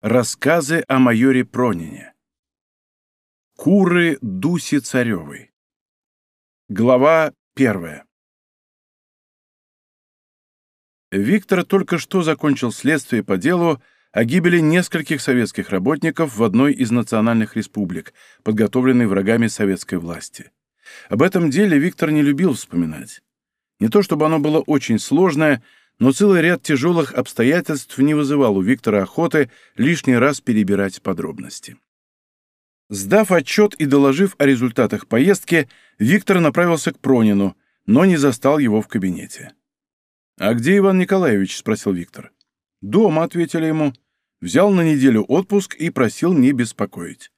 Рассказы о майоре Пронине. Куры Дуси Царевой. Глава первая. Виктор только что закончил следствие по делу о гибели нескольких советских работников в одной из национальных республик, подготовленной врагами советской власти. Об этом деле Виктор не любил вспоминать. Не то чтобы оно было очень сложное, но целый ряд тяжелых обстоятельств не вызывал у Виктора охоты лишний раз перебирать подробности. Сдав отчет и доложив о результатах поездки, Виктор направился к Пронину, но не застал его в кабинете. «А где Иван Николаевич?» — спросил Виктор. «Дома», — ответили ему. Взял на неделю отпуск и просил не беспокоить.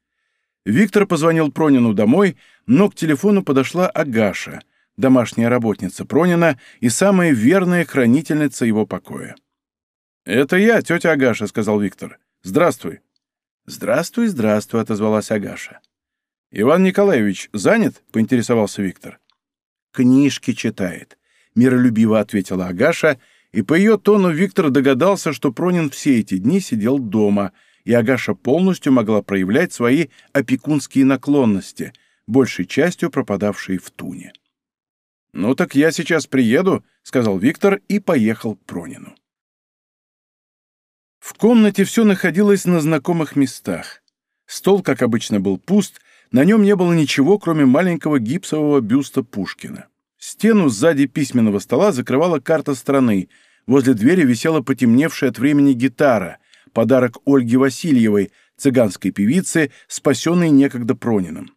Виктор позвонил Пронину домой, но к телефону подошла Агаша — домашняя работница Пронина и самая верная хранительница его покоя. «Это я, тетя Агаша», — сказал Виктор. «Здравствуй». «Здравствуй, здравствуй», — отозвалась Агаша. «Иван Николаевич занят?» — поинтересовался Виктор. «Книжки читает», — миролюбиво ответила Агаша, и по ее тону Виктор догадался, что Пронин все эти дни сидел дома, и Агаша полностью могла проявлять свои опекунские наклонности, большей частью пропадавшие в туне. «Ну так я сейчас приеду», — сказал Виктор и поехал к Пронину. В комнате все находилось на знакомых местах. Стол, как обычно, был пуст, на нем не было ничего, кроме маленького гипсового бюста Пушкина. Стену сзади письменного стола закрывала карта страны, возле двери висела потемневшая от времени гитара, подарок Ольги Васильевой, цыганской певице, спасенной некогда Пронином.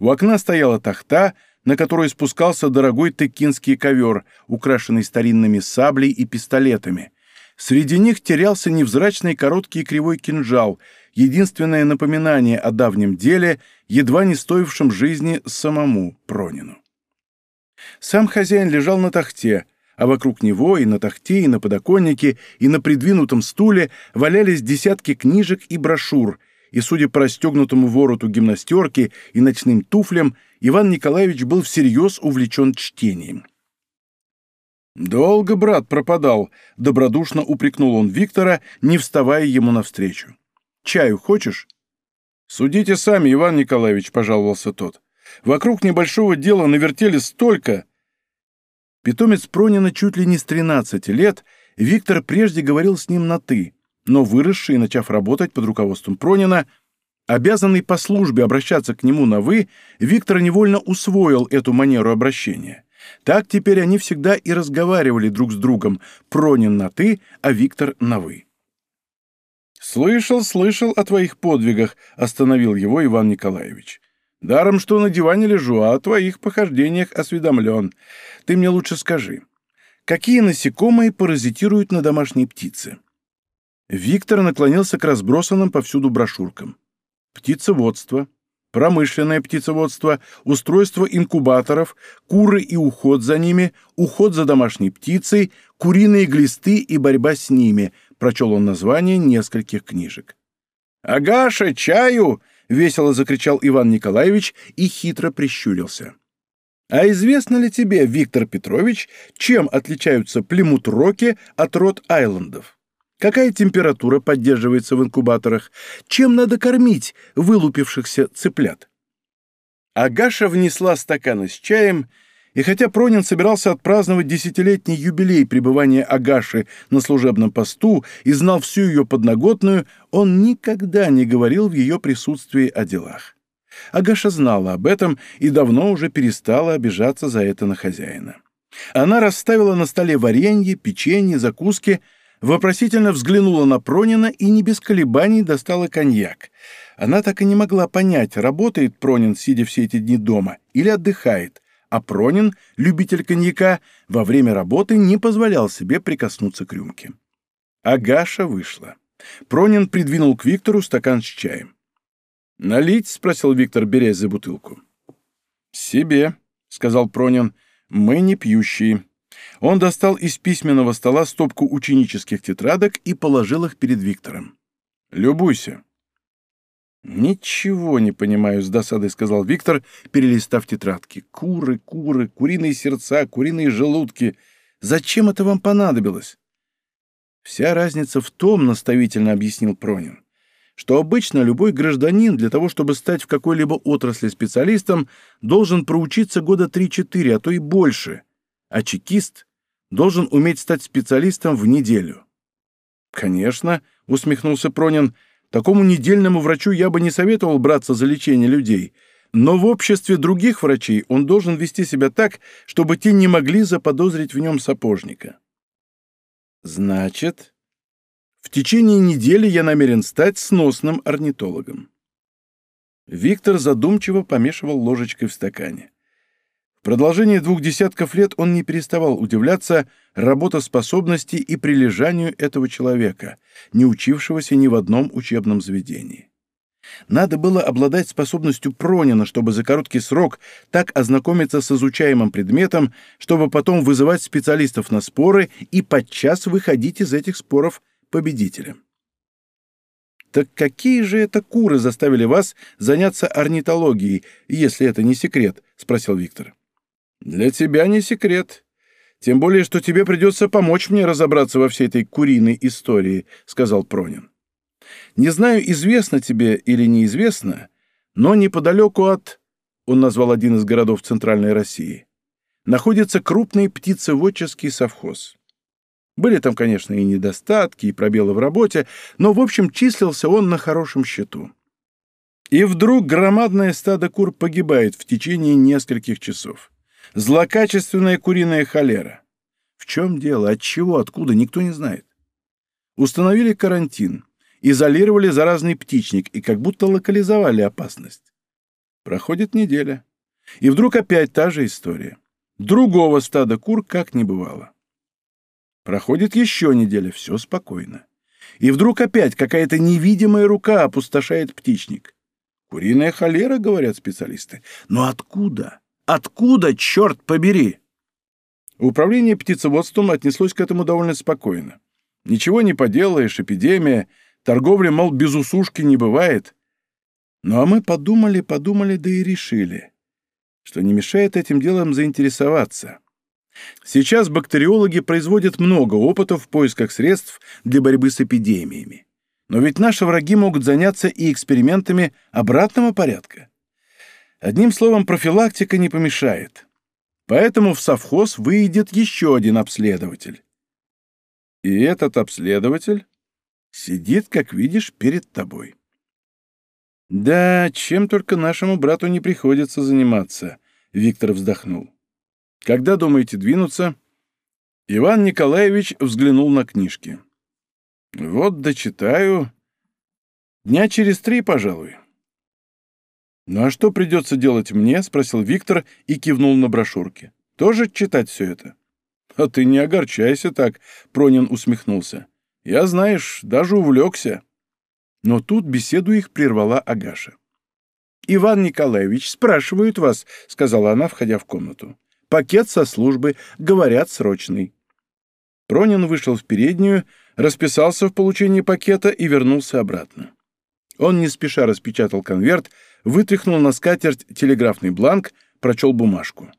У окна стояла тахта, на которой спускался дорогой текинский ковер, украшенный старинными саблей и пистолетами. Среди них терялся невзрачный короткий кривой кинжал, единственное напоминание о давнем деле, едва не стоившем жизни самому Пронину. Сам хозяин лежал на тахте, а вокруг него и на тахте, и на подоконнике, и на придвинутом стуле валялись десятки книжек и брошюр, и, судя по расстегнутому вороту гимнастерки и ночным туфлям, Иван Николаевич был всерьез увлечен чтением. «Долго брат пропадал», — добродушно упрекнул он Виктора, не вставая ему навстречу. «Чаю хочешь?» «Судите сами, Иван Николаевич», — пожаловался тот. «Вокруг небольшого дела навертели столько». Питомец Пронина чуть ли не с 13 лет, Виктор прежде говорил с ним на «ты», но выросший начав работать под руководством Пронина, Обязанный по службе обращаться к нему на «вы», Виктор невольно усвоил эту манеру обращения. Так теперь они всегда и разговаривали друг с другом, Пронин на «ты», а Виктор на «вы». «Слышал, слышал о твоих подвигах», — остановил его Иван Николаевич. «Даром, что на диване лежу, а о твоих похождениях осведомлен. Ты мне лучше скажи, какие насекомые паразитируют на домашней птице?» Виктор наклонился к разбросанным повсюду брошюркам птицеводство, промышленное птицеводство, устройство инкубаторов, куры и уход за ними, уход за домашней птицей, куриные глисты и борьба с ними, прочел он название нескольких книжек. «Агаша, чаю!» — весело закричал Иван Николаевич и хитро прищурился. «А известно ли тебе, Виктор Петрович, чем отличаются племут-роки от рот-айлендов?» Какая температура поддерживается в инкубаторах? Чем надо кормить вылупившихся цыплят? Агаша внесла стаканы с чаем, и хотя Пронин собирался отпраздновать десятилетний юбилей пребывания Агаши на служебном посту и знал всю ее подноготную, он никогда не говорил в ее присутствии о делах. Агаша знала об этом и давно уже перестала обижаться за это на хозяина. Она расставила на столе варенье, печенье, закуски — вопросительно взглянула на Пронина и не без колебаний достала коньяк. Она так и не могла понять, работает Пронин, сидя все эти дни дома, или отдыхает, а Пронин, любитель коньяка, во время работы не позволял себе прикоснуться к рюмке. Агаша вышла. Пронин придвинул к Виктору стакан с чаем. «Налить?» — спросил Виктор, берясь за бутылку. «Себе», — сказал Пронин, — «мы не пьющие». Он достал из письменного стола стопку ученических тетрадок и положил их перед Виктором. «Любуйся». «Ничего не понимаю», — с досадой сказал Виктор, перелистав тетрадки. «Куры, куры, куриные сердца, куриные желудки. Зачем это вам понадобилось?» «Вся разница в том, — наставительно объяснил Пронин, что обычно любой гражданин для того, чтобы стать в какой-либо отрасли специалистом, должен проучиться года 3-4, а то и больше, а чекист должен уметь стать специалистом в неделю. «Конечно», — усмехнулся Пронин, — «такому недельному врачу я бы не советовал браться за лечение людей, но в обществе других врачей он должен вести себя так, чтобы те не могли заподозрить в нем сапожника». «Значит, в течение недели я намерен стать сносным орнитологом». Виктор задумчиво помешивал ложечкой в стакане. В продолжении двух десятков лет он не переставал удивляться работоспособности и прилежанию этого человека, не учившегося ни в одном учебном заведении. Надо было обладать способностью Пронина, чтобы за короткий срок так ознакомиться с изучаемым предметом, чтобы потом вызывать специалистов на споры и подчас выходить из этих споров победителем. Так какие же это куры заставили вас заняться орнитологией, если это не секрет? спросил Виктор. Для тебя не секрет. Тем более, что тебе придется помочь мне разобраться во всей этой куриной истории, сказал Пронин. Не знаю, известно тебе или неизвестно, но неподалеку от... Он назвал один из городов Центральной России. Находится крупный птицеводческий совхоз. Были там, конечно, и недостатки, и пробелы в работе, но, в общем, числился он на хорошем счету. И вдруг громадное стадо кур погибает в течение нескольких часов. Злокачественная куриная холера. В чем дело? От чего? Откуда? Никто не знает. Установили карантин, изолировали заразный птичник и как будто локализовали опасность. Проходит неделя. И вдруг опять та же история. Другого стада кур как не бывало. Проходит еще неделя, все спокойно. И вдруг опять какая-то невидимая рука опустошает птичник. Куриная холера, говорят специалисты. Но откуда? Откуда, черт побери? Управление птицеводством отнеслось к этому довольно спокойно. Ничего не поделаешь, эпидемия, торговля, мол, без усушки не бывает. Ну а мы подумали, подумали, да и решили, что не мешает этим делом заинтересоваться. Сейчас бактериологи производят много опытов в поисках средств для борьбы с эпидемиями. Но ведь наши враги могут заняться и экспериментами обратного порядка. Одним словом, профилактика не помешает. Поэтому в совхоз выйдет еще один обследователь. И этот обследователь сидит, как видишь, перед тобой. Да, чем только нашему брату не приходится заниматься, Виктор вздохнул. Когда думаете двинуться? Иван Николаевич взглянул на книжки. Вот дочитаю. Дня через три, пожалуй. «Ну а что придется делать мне?» — спросил Виктор и кивнул на брошюрки. «Тоже читать все это?» «А ты не огорчайся так», — Пронин усмехнулся. «Я, знаешь, даже увлекся». Но тут беседу их прервала Агаша. «Иван Николаевич, спрашивают вас», — сказала она, входя в комнату. «Пакет со службы, говорят, срочный». Пронин вышел в переднюю, расписался в получении пакета и вернулся обратно. Он не спеша распечатал конверт, вытряхнул на скатерть телеграфный бланк, прочел бумажку.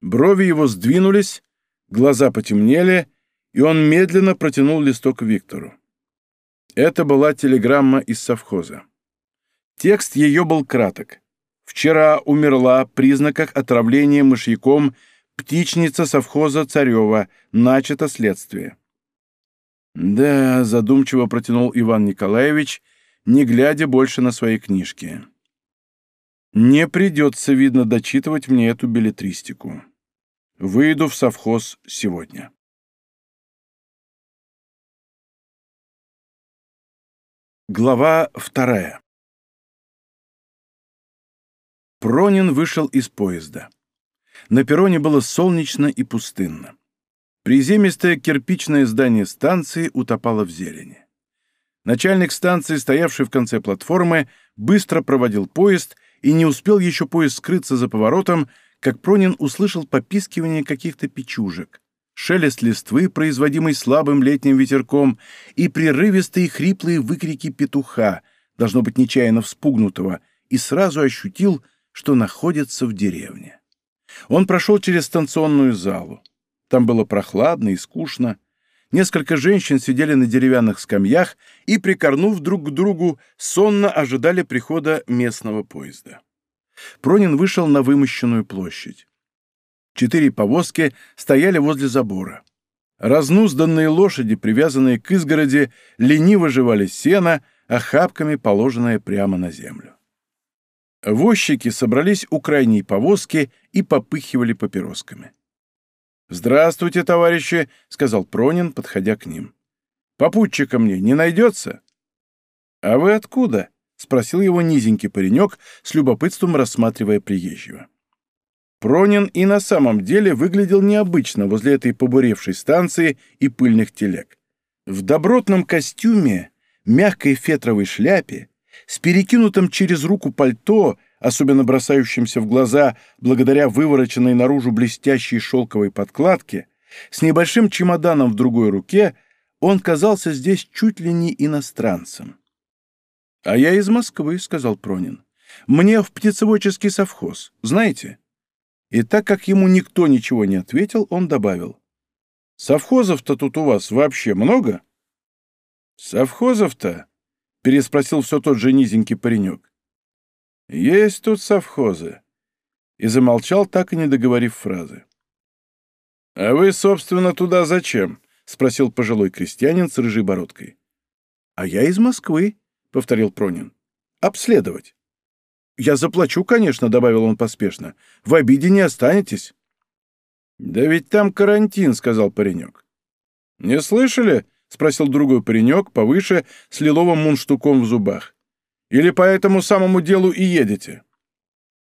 Брови его сдвинулись, глаза потемнели, и он медленно протянул листок Виктору. Это была телеграмма из совхоза. Текст ее был краток. «Вчера умерла в признаках отравления мышьяком птичница совхоза Царева. Начато следствие». «Да», — задумчиво протянул Иван Николаевич, не глядя больше на свои книжки. Не придется, видно, дочитывать мне эту билетристику. Выйду в совхоз сегодня. Глава вторая. Пронин вышел из поезда. На перроне было солнечно и пустынно. Приземистое кирпичное здание станции утопало в зелени. Начальник станции, стоявший в конце платформы, быстро проводил поезд и не успел еще поезд скрыться за поворотом, как Пронин услышал попискивание каких-то печужек, шелест листвы, производимый слабым летним ветерком, и прерывистые хриплые выкрики петуха, должно быть нечаянно вспугнутого, и сразу ощутил, что находится в деревне. Он прошел через станционную залу. Там было прохладно и скучно. Несколько женщин сидели на деревянных скамьях и, прикорнув друг к другу, сонно ожидали прихода местного поезда. Пронин вышел на вымощенную площадь. Четыре повозки стояли возле забора. Разнузданные лошади, привязанные к изгороди, лениво жевали сено, охапками положенное прямо на землю. Возчики собрались у крайней повозки и попыхивали папиросками. «Здравствуйте, товарищи!» — сказал Пронин, подходя к ним. «Попутчика мне не найдется?» «А вы откуда?» — спросил его низенький паренек, с любопытством рассматривая приезжего. Пронин и на самом деле выглядел необычно возле этой побуревшей станции и пыльных телег. В добротном костюме, мягкой фетровой шляпе, с перекинутым через руку пальто, особенно бросающимся в глаза благодаря вывороченной наружу блестящей шелковой подкладке, с небольшим чемоданом в другой руке, он казался здесь чуть ли не иностранцем. «А я из Москвы», — сказал Пронин. «Мне в птицеводческий совхоз, знаете?» И так как ему никто ничего не ответил, он добавил. «Совхозов-то тут у вас вообще много?» «Совхозов-то?» — переспросил все тот же низенький паренек. «Есть тут совхозы». И замолчал, так и не договорив фразы. «А вы, собственно, туда зачем?» — спросил пожилой крестьянин с рыжей бородкой. «А я из Москвы», — повторил Пронин. «Обследовать». «Я заплачу, конечно», — добавил он поспешно. «В обиде не останетесь». «Да ведь там карантин», — сказал паренек. «Не слышали?» — спросил другой паренек, повыше, с лиловым мунштуком в зубах. «Или по этому самому делу и едете?»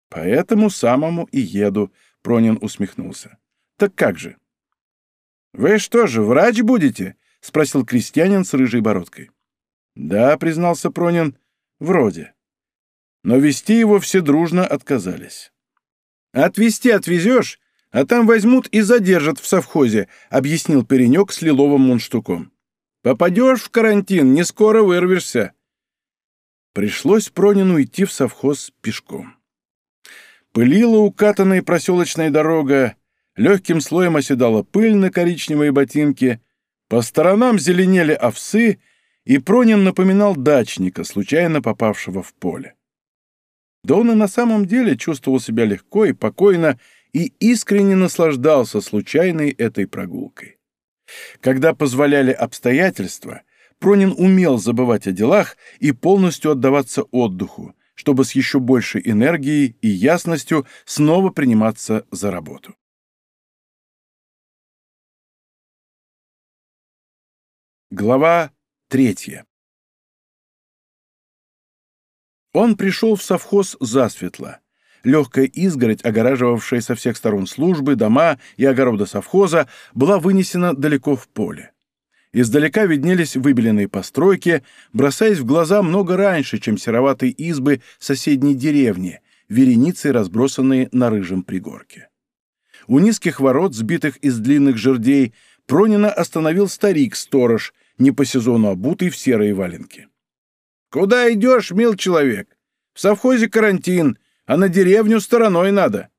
«По этому самому и еду», — Пронин усмехнулся. «Так как же?» «Вы что же, врач будете?» — спросил крестьянин с рыжей бородкой. «Да», — признался Пронин, — «вроде» но вести его все дружно отказались. «Отвезти отвезешь, а там возьмут и задержат в совхозе», — объяснил паренек с лиловым мундштуком. «Попадешь в карантин, не скоро вырвешься». Пришлось Пронину идти в совхоз пешком. Пылила укатанная проселочная дорога, легким слоем оседала пыль на коричневые ботинки, по сторонам зеленели овсы, и Пронин напоминал дачника, случайно попавшего в поле. Да он и на самом деле чувствовал себя легко и покойно и искренне наслаждался случайной этой прогулкой. Когда позволяли обстоятельства, Пронин умел забывать о делах и полностью отдаваться отдыху, чтобы с еще большей энергией и ясностью снова приниматься за работу. Глава третья Он пришел в совхоз засветло. Легкая изгородь, огораживавшая со всех сторон службы, дома и огорода совхоза, была вынесена далеко в поле. Издалека виднелись выбеленные постройки, бросаясь в глаза много раньше, чем сероватые избы соседней деревни, вереницей разбросанные на рыжем пригорке. У низких ворот, сбитых из длинных жердей, Пронина остановил старик-сторож, не по сезону обутый в серые валенки. «Куда идешь, мил человек? В совхозе карантин, а на деревню стороной надо».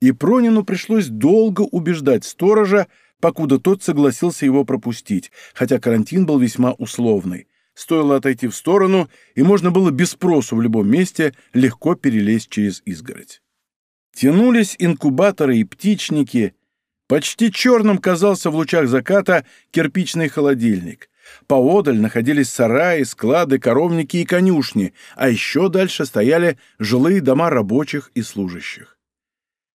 И Пронину пришлось долго убеждать сторожа, покуда тот согласился его пропустить, хотя карантин был весьма условный. Стоило отойти в сторону, и можно было без спросу в любом месте легко перелезть через изгородь. Тянулись инкубаторы и птичники. Почти черным казался в лучах заката кирпичный холодильник. Поодаль находились сараи, склады, коровники и конюшни, а еще дальше стояли жилые дома рабочих и служащих.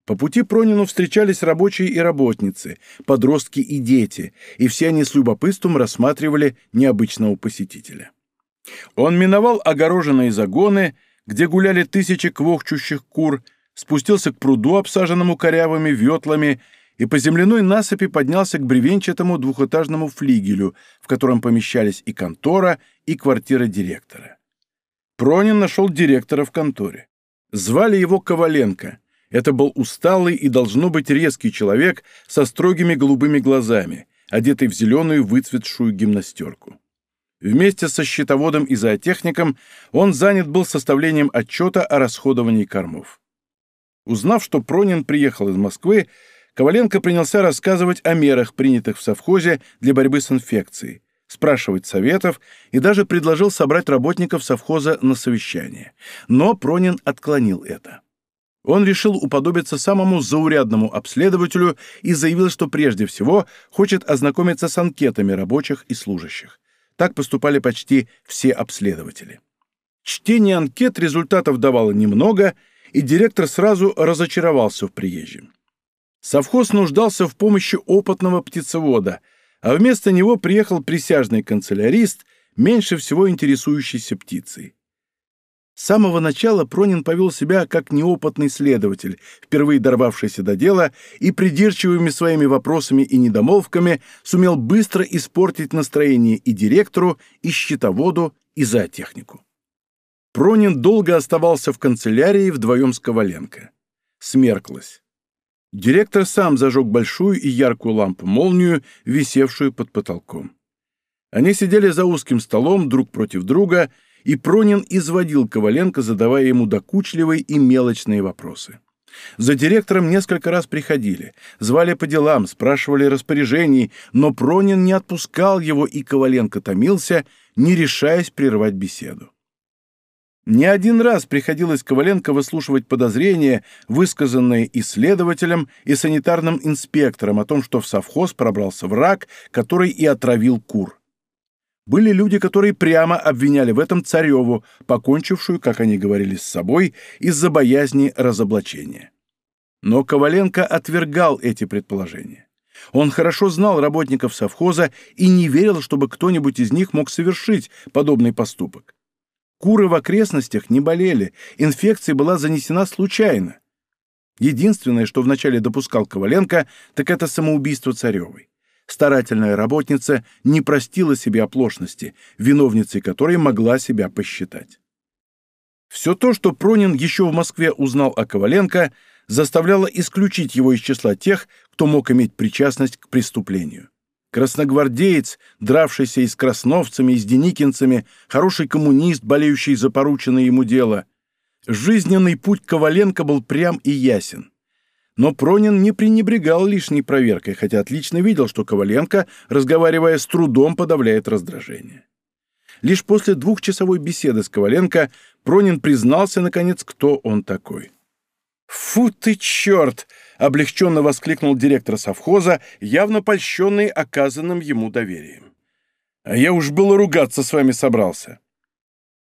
По пути Пронину встречались рабочие и работницы, подростки и дети, и все они с любопытством рассматривали необычного посетителя. Он миновал огороженные загоны, где гуляли тысячи квохчущих кур, спустился к пруду, обсаженному корявыми ветлами, и по земляной насыпи поднялся к бревенчатому двухэтажному флигелю, в котором помещались и контора, и квартира директора. Пронин нашел директора в конторе. Звали его Коваленко. Это был усталый и, должно быть, резкий человек со строгими голубыми глазами, одетый в зеленую выцветшую гимнастерку. Вместе со счетоводом и зоотехником он занят был составлением отчета о расходовании кормов. Узнав, что Пронин приехал из Москвы, Коваленко принялся рассказывать о мерах, принятых в совхозе для борьбы с инфекцией, спрашивать советов и даже предложил собрать работников совхоза на совещание. Но Пронин отклонил это. Он решил уподобиться самому заурядному обследователю и заявил, что прежде всего хочет ознакомиться с анкетами рабочих и служащих. Так поступали почти все обследователи. Чтение анкет результатов давало немного, и директор сразу разочаровался в приезжем. Совхоз нуждался в помощи опытного птицевода, а вместо него приехал присяжный канцелярист, меньше всего интересующийся птицей. С самого начала Пронин повел себя как неопытный следователь, впервые дорвавшийся до дела и придирчивыми своими вопросами и недомолвками сумел быстро испортить настроение и директору, и счетоводу, и зоотехнику. Пронин долго оставался в канцелярии вдвоем с Коваленко. Смерклась. Директор сам зажег большую и яркую лампу-молнию, висевшую под потолком. Они сидели за узким столом друг против друга, и Пронин изводил Коваленко, задавая ему докучливые и мелочные вопросы. За директором несколько раз приходили, звали по делам, спрашивали распоряжений, но Пронин не отпускал его, и Коваленко томился, не решаясь прервать беседу. Не один раз приходилось Коваленко выслушивать подозрения, высказанные исследователем и санитарным инспектором о том, что в совхоз пробрался враг, который и отравил кур. Были люди, которые прямо обвиняли в этом Цареву, покончившую, как они говорили, с собой из-за боязни разоблачения. Но Коваленко отвергал эти предположения. Он хорошо знал работников совхоза и не верил, чтобы кто-нибудь из них мог совершить подобный поступок. Куры в окрестностях не болели, инфекция была занесена случайно. Единственное, что вначале допускал Коваленко, так это самоубийство Царевой. Старательная работница не простила себе оплошности, виновницей которой могла себя посчитать. Все то, что Пронин еще в Москве узнал о Коваленко, заставляло исключить его из числа тех, кто мог иметь причастность к преступлению. Красногвардеец, дравшийся и с красновцами, и с деникинцами, хороший коммунист, болеющий за порученное ему дело. Жизненный путь Коваленко был прям и ясен. Но Пронин не пренебрегал лишней проверкой, хотя отлично видел, что Коваленко, разговаривая с трудом, подавляет раздражение. Лишь после двухчасовой беседы с Коваленко Пронин признался, наконец, кто он такой. «Фу ты, черт!» — облегченно воскликнул директор совхоза, явно польщенный оказанным ему доверием. «А я уж было ругаться с вами собрался».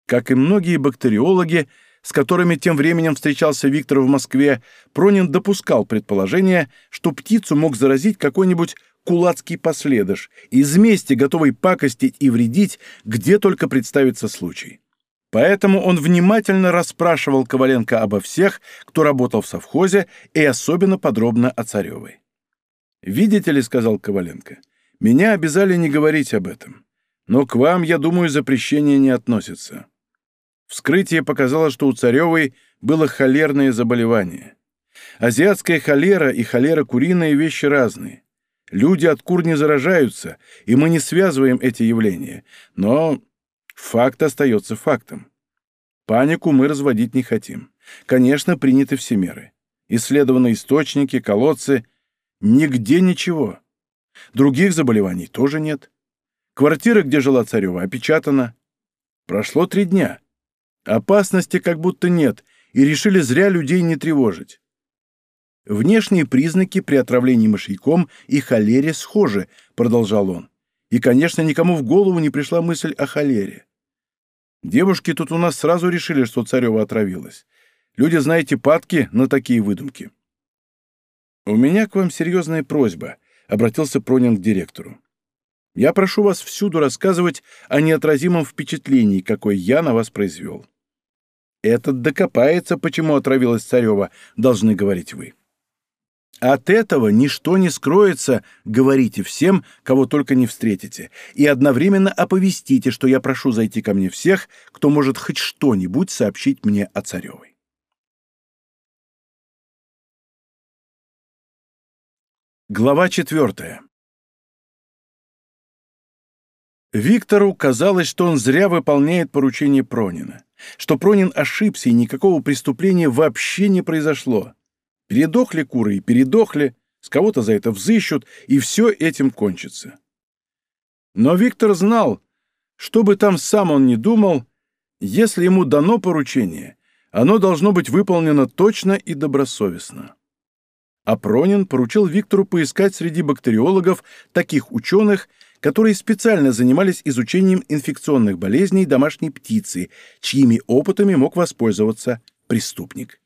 Как и многие бактериологи, с которыми тем временем встречался Виктор в Москве, Пронин допускал предположение, что птицу мог заразить какой-нибудь кулацкий последыш, из мести готовый пакостить и вредить, где только представится случай. Поэтому он внимательно расспрашивал Коваленко обо всех, кто работал в совхозе, и особенно подробно о Царевой. «Видите ли, — сказал Коваленко, — меня обязали не говорить об этом. Но к вам, я думаю, запрещение не относится. Вскрытие показало, что у Царевой было холерное заболевание. Азиатская холера и холера куриная — вещи разные. Люди от кур не заражаются, и мы не связываем эти явления. Но Факт остается фактом. Панику мы разводить не хотим. Конечно, приняты все меры. Исследованы источники, колодцы. Нигде ничего. Других заболеваний тоже нет. Квартира, где жила Царева, опечатана. Прошло три дня. Опасности как будто нет, и решили зря людей не тревожить. Внешние признаки при отравлении мышьяком и холере схожи, продолжал он. И, конечно, никому в голову не пришла мысль о холере. Девушки тут у нас сразу решили, что Царева отравилась. Люди, знаете, падки на такие выдумки. «У меня к вам серьезная просьба», — обратился Пронин к директору. «Я прошу вас всюду рассказывать о неотразимом впечатлении, какое я на вас произвел. Этот докопается, почему отравилась Царева, должны говорить вы. От этого ничто не скроется, говорите всем, кого только не встретите, и одновременно оповестите, что я прошу зайти ко мне всех, кто может хоть что-нибудь сообщить мне о Царевой. Глава четвертая. Виктору казалось, что он зря выполняет поручение Пронина, что Пронин ошибся и никакого преступления вообще не произошло. Передохли куры и передохли, с кого-то за это взыщут, и все этим кончится. Но Виктор знал, что бы там сам он ни думал, если ему дано поручение, оно должно быть выполнено точно и добросовестно. А Пронин поручил Виктору поискать среди бактериологов таких ученых, которые специально занимались изучением инфекционных болезней домашней птицы, чьими опытами мог воспользоваться преступник.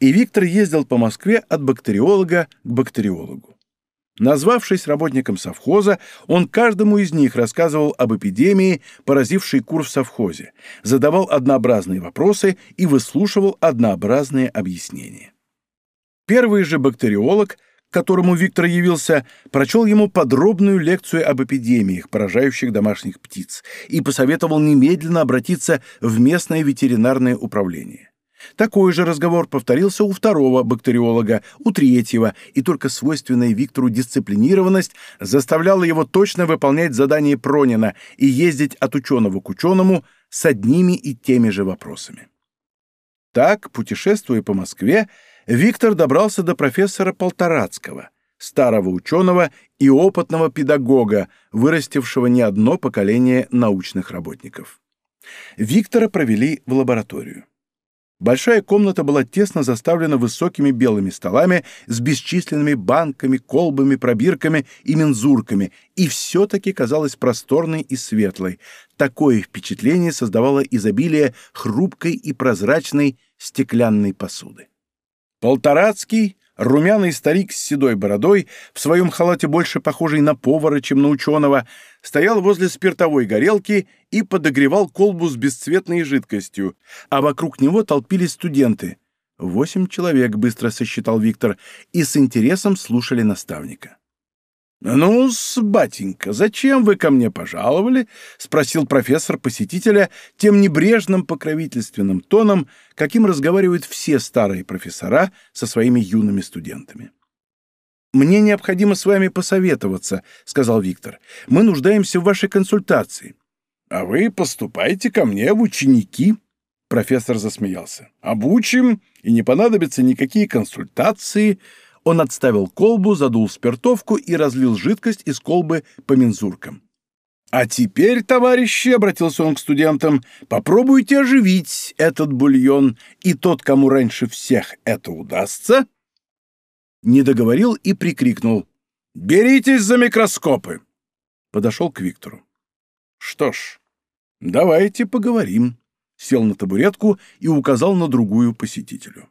И Виктор ездил по Москве от бактериолога к бактериологу. Назвавшись работником совхоза, он каждому из них рассказывал об эпидемии, поразившей кур в совхозе, задавал однообразные вопросы и выслушивал однообразные объяснения. Первый же бактериолог, которому Виктор явился, прочел ему подробную лекцию об эпидемиях, поражающих домашних птиц, и посоветовал немедленно обратиться в местное ветеринарное управление. Такой же разговор повторился у второго бактериолога, у третьего, и только свойственная Виктору дисциплинированность заставляла его точно выполнять задание Пронина и ездить от ученого к ученому с одними и теми же вопросами. Так, путешествуя по Москве, Виктор добрался до профессора Полторацкого, старого ученого и опытного педагога, вырастившего не одно поколение научных работников. Виктора провели в лабораторию. Большая комната была тесно заставлена высокими белыми столами с бесчисленными банками, колбами, пробирками и мензурками, и все-таки казалась просторной и светлой. Такое впечатление создавало изобилие хрупкой и прозрачной стеклянной посуды. Полторацкий Румяный старик с седой бородой, в своем халате больше похожий на повара, чем на ученого, стоял возле спиртовой горелки и подогревал колбу с бесцветной жидкостью, а вокруг него толпились студенты. Восемь человек, быстро сосчитал Виктор, и с интересом слушали наставника. Ну батенька, зачем вы ко мне пожаловали?» — спросил профессор посетителя тем небрежным покровительственным тоном, каким разговаривают все старые профессора со своими юными студентами. «Мне необходимо с вами посоветоваться», — сказал Виктор. «Мы нуждаемся в вашей консультации». «А вы поступайте ко мне в ученики», — профессор засмеялся. «Обучим, и не понадобятся никакие консультации». Он отставил колбу, задул спиртовку и разлил жидкость из колбы по мензуркам. «А теперь, товарищи», — обратился он к студентам, — «попробуйте оживить этот бульон, и тот, кому раньше всех это удастся...» Не договорил и прикрикнул. «Беритесь за микроскопы!» Подошел к Виктору. «Что ж, давайте поговорим», — сел на табуретку и указал на другую посетителю.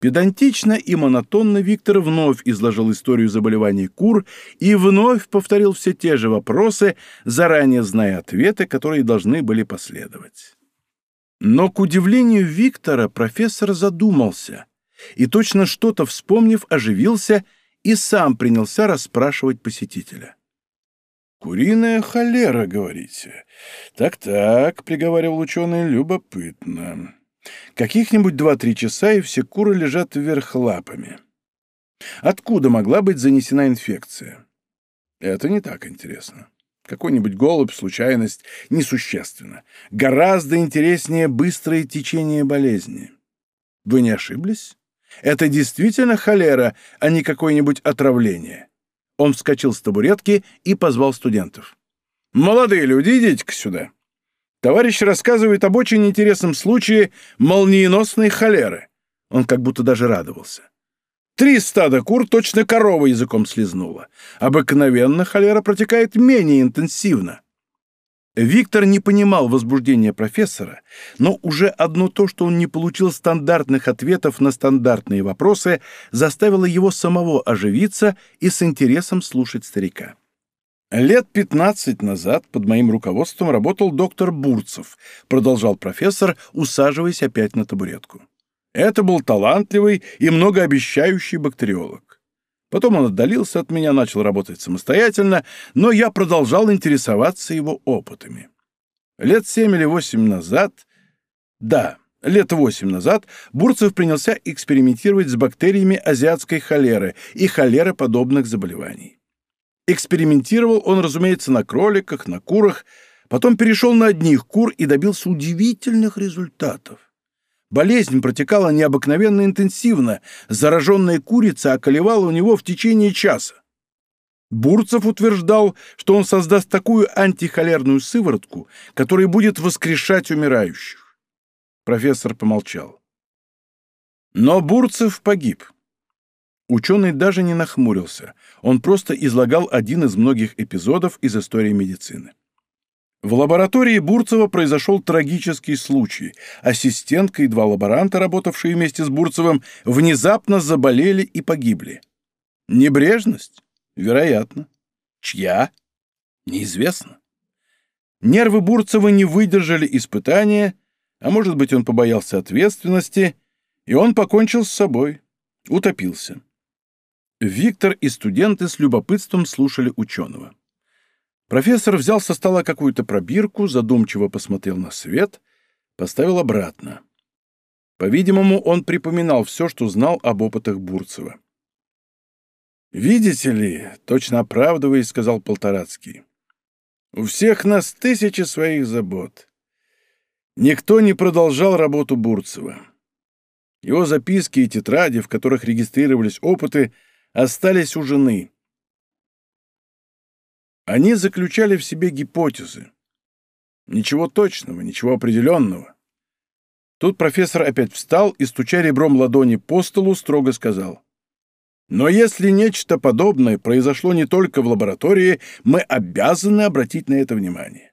Педантично и монотонно Виктор вновь изложил историю заболеваний кур и вновь повторил все те же вопросы, заранее зная ответы, которые должны были последовать. Но, к удивлению Виктора, профессор задумался и, точно что-то вспомнив, оживился и сам принялся расспрашивать посетителя. «Куриная холера, говорите? Так-так», — приговаривал ученый, — «любопытно». Каких-нибудь два-три часа, и все куры лежат вверх лапами. Откуда могла быть занесена инфекция? Это не так интересно. Какой-нибудь голубь, случайность, несущественно. Гораздо интереснее быстрое течение болезни. Вы не ошиблись? Это действительно холера, а не какое-нибудь отравление. Он вскочил с табуретки и позвал студентов. «Молодые люди, идите-ка сюда. Товарищ рассказывает об очень интересном случае молниеносной холеры. Он как будто даже радовался. Три стада кур точно корова языком слезнула. Обыкновенно холера протекает менее интенсивно. Виктор не понимал возбуждения профессора, но уже одно то, что он не получил стандартных ответов на стандартные вопросы, заставило его самого оживиться и с интересом слушать старика. Лет пятнадцать назад под моим руководством работал доктор Бурцев, продолжал профессор, усаживаясь опять на табуретку. Это был талантливый и многообещающий бактериолог. Потом он отдалился от меня, начал работать самостоятельно, но я продолжал интересоваться его опытами. Лет семь или восемь назад... Да, лет восемь назад Бурцев принялся экспериментировать с бактериями азиатской холеры и холероподобных заболеваний. Экспериментировал он, разумеется, на кроликах, на курах, потом перешел на одних кур и добился удивительных результатов. Болезнь протекала необыкновенно интенсивно, зараженная курица околевала у него в течение часа. Бурцев утверждал, что он создаст такую антихолерную сыворотку, которая будет воскрешать умирающих. Профессор помолчал. Но Бурцев погиб. Ученый даже не нахмурился, он просто излагал один из многих эпизодов из истории медицины. В лаборатории Бурцева произошел трагический случай. Ассистентка и два лаборанта, работавшие вместе с Бурцевым, внезапно заболели и погибли. Небрежность? Вероятно. Чья? Неизвестно. Нервы Бурцева не выдержали испытания, а может быть, он побоялся ответственности, и он покончил с собой, утопился. Виктор и студенты с любопытством слушали ученого. Профессор взял со стола какую-то пробирку, задумчиво посмотрел на свет, поставил обратно. По-видимому, он припоминал все, что знал об опытах Бурцева. «Видите ли, точно оправдываясь, — сказал Полторацкий, — у всех нас тысячи своих забот. Никто не продолжал работу Бурцева. Его записки и тетради, в которых регистрировались опыты, остались у жены. Они заключали в себе гипотезы. Ничего точного, ничего определенного. Тут профессор опять встал и, стуча ребром ладони по столу, строго сказал. Но если нечто подобное произошло не только в лаборатории, мы обязаны обратить на это внимание.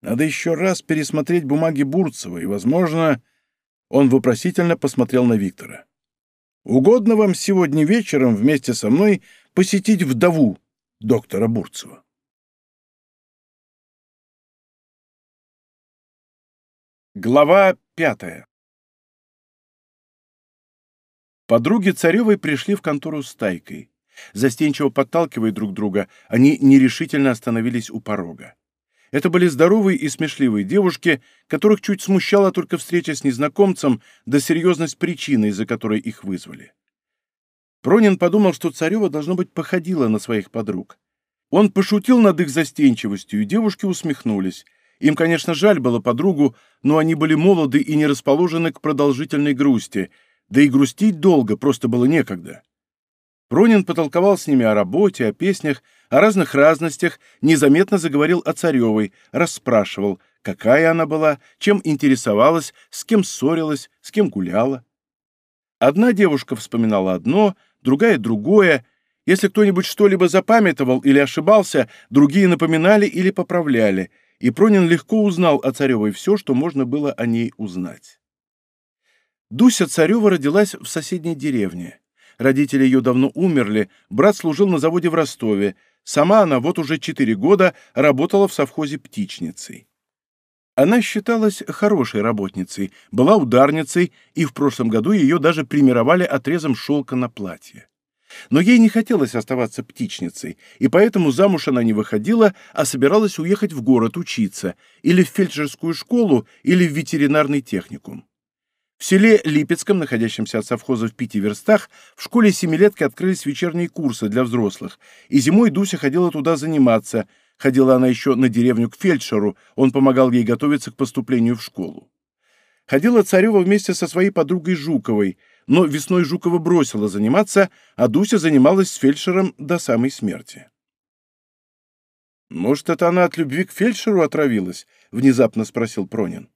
Надо еще раз пересмотреть бумаги Бурцева, и, возможно, он вопросительно посмотрел на Виктора. Угодно вам сегодня вечером вместе со мной посетить вдову доктора Бурцева. Глава пятая Подруги Царевой пришли в контору с Тайкой. Застенчиво подталкивая друг друга, они нерешительно остановились у порога. Это были здоровые и смешливые девушки, которых чуть смущала только встреча с незнакомцем да серьезность причины, из-за которой их вызвали. Пронин подумал, что Царева, должно быть, походила на своих подруг. Он пошутил над их застенчивостью, и девушки усмехнулись. Им, конечно, жаль было подругу, но они были молоды и не расположены к продолжительной грусти, да и грустить долго просто было некогда. Пронин потолковал с ними о работе, о песнях, о разных разностях, незаметно заговорил о Царевой, расспрашивал, какая она была, чем интересовалась, с кем ссорилась, с кем гуляла. Одна девушка вспоминала одно, другая — другое. Если кто-нибудь что-либо запамятовал или ошибался, другие напоминали или поправляли, и Пронин легко узнал о Царевой все, что можно было о ней узнать. Дуся Царева родилась в соседней деревне. Родители ее давно умерли, брат служил на заводе в Ростове, сама она вот уже четыре года работала в совхозе птичницей. Она считалась хорошей работницей, была ударницей, и в прошлом году ее даже примировали отрезом шелка на платье. Но ей не хотелось оставаться птичницей, и поэтому замуж она не выходила, а собиралась уехать в город учиться, или в фельдшерскую школу, или в ветеринарный техникум. В селе Липецком, находящемся от совхоза в пяти верстах, в школе семилетки открылись вечерние курсы для взрослых, и зимой Дуся ходила туда заниматься – Ходила она еще на деревню к фельдшеру, он помогал ей готовиться к поступлению в школу. Ходила Царева вместе со своей подругой Жуковой, но весной Жукова бросила заниматься, а Дуся занималась с фельдшером до самой смерти. «Может, это она от любви к фельдшеру отравилась?» — внезапно спросил Пронин.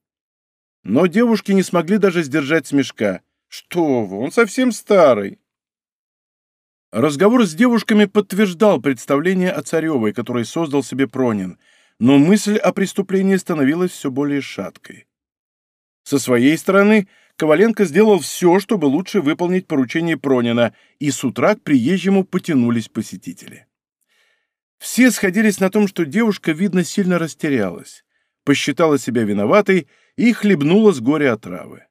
Но девушки не смогли даже сдержать смешка. «Что вы, он совсем старый!» Разговор с девушками подтверждал представление о Царевой, которое создал себе Пронин, но мысль о преступлении становилась все более шаткой. Со своей стороны, Коваленко сделал все, чтобы лучше выполнить поручение Пронина, и с утра к приезжему потянулись посетители. Все сходились на том, что девушка, видно, сильно растерялась, посчитала себя виноватой и хлебнула с горя отравы.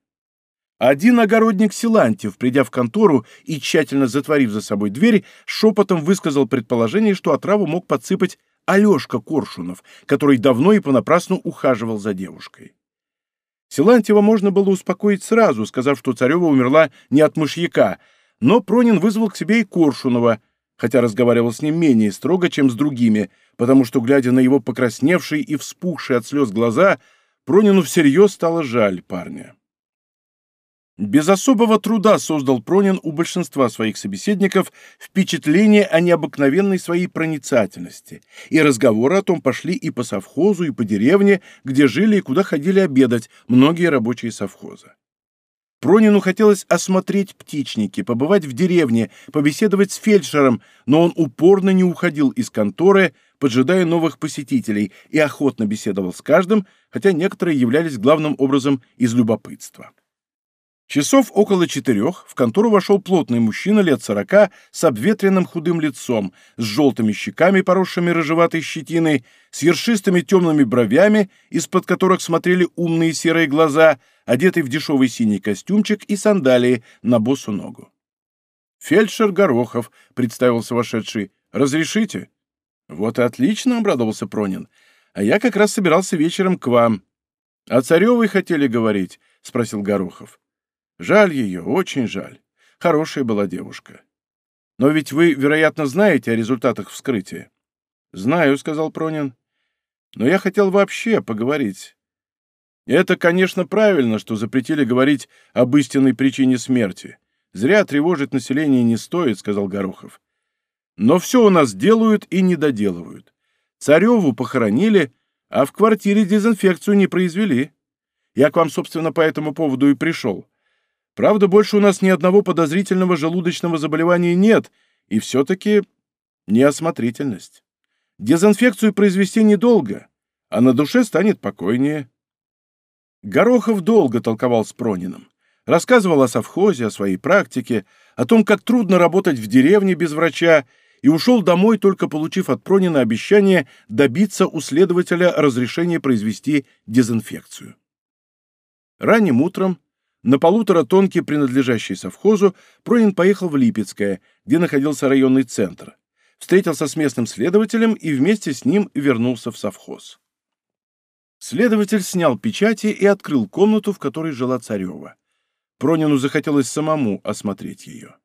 Один огородник Силантьев, придя в контору и тщательно затворив за собой дверь, шепотом высказал предположение, что отраву мог подсыпать Алешка Коршунов, который давно и понапрасну ухаживал за девушкой. Силантьева можно было успокоить сразу, сказав, что Царева умерла не от мышьяка, но Пронин вызвал к себе и Коршунова, хотя разговаривал с ним менее строго, чем с другими, потому что, глядя на его покрасневшие и вспухшие от слез глаза, Пронину всерьез стало жаль парня. Без особого труда создал Пронин у большинства своих собеседников впечатление о необыкновенной своей проницательности, и разговоры о том пошли и по совхозу, и по деревне, где жили и куда ходили обедать многие рабочие совхоза. Пронину хотелось осмотреть птичники, побывать в деревне, побеседовать с фельдшером, но он упорно не уходил из конторы, поджидая новых посетителей, и охотно беседовал с каждым, хотя некоторые являлись главным образом из любопытства. Часов около четырех в контору вошел плотный мужчина лет сорока с обветренным худым лицом, с желтыми щеками, поросшими рыжеватой щетиной, с ершистыми темными бровями, из-под которых смотрели умные серые глаза, одетый в дешевый синий костюмчик и сандалии на босу ногу. «Фельдшер Горохов», — представился вошедший. «Разрешите?» «Вот и отлично», — обрадовался Пронин. «А я как раз собирался вечером к вам». «О Царевой хотели говорить?» — спросил Горохов. Жаль ее, очень жаль. Хорошая была девушка. Но ведь вы, вероятно, знаете о результатах вскрытия. Знаю, сказал Пронин. Но я хотел вообще поговорить. Это, конечно, правильно, что запретили говорить об истинной причине смерти. Зря тревожить население не стоит, сказал Горохов. Но все у нас делают и не доделывают. Цареву похоронили, а в квартире дезинфекцию не произвели. Я к вам, собственно, по этому поводу и пришел. Правда, больше у нас ни одного подозрительного желудочного заболевания нет, и все-таки неосмотрительность. Дезинфекцию произвести недолго, а на душе станет покойнее. Горохов долго толковал с Прониным. Рассказывал о совхозе, о своей практике, о том, как трудно работать в деревне без врача, и ушел домой, только получив от Пронина обещание добиться у следователя разрешения произвести дезинфекцию. Ранним утром на полутора тонке, принадлежащей совхозу, Пронин поехал в Липецкое, где находился районный центр. Встретился с местным следователем и вместе с ним вернулся в совхоз. Следователь снял печати и открыл комнату, в которой жила Царева. Пронину захотелось самому осмотреть ее.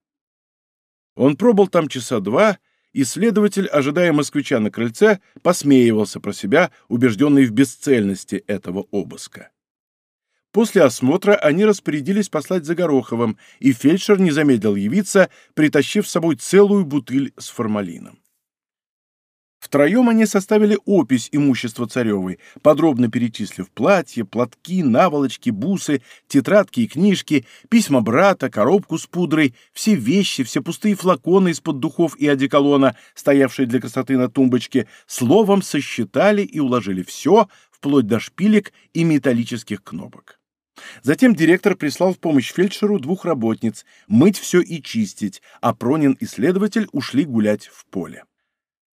Он пробыл там часа два, и следователь, ожидая москвича на крыльце, посмеивался про себя, убежденный в бесцельности этого обыска. После осмотра они распорядились послать за Гороховым, и фельдшер не замедлил явиться, притащив с собой целую бутыль с формалином. Втроем они составили опись имущества царевой, подробно перечислив платья, платки, наволочки, бусы, тетрадки и книжки, письма брата, коробку с пудрой, все вещи, все пустые флаконы из-под духов и одеколона, стоявшие для красоты на тумбочке, словом сосчитали и уложили все, вплоть до шпилек и металлических кнопок. Затем директор прислал в помощь фельдшеру двух работниц мыть все и чистить, а Пронин и следователь ушли гулять в поле.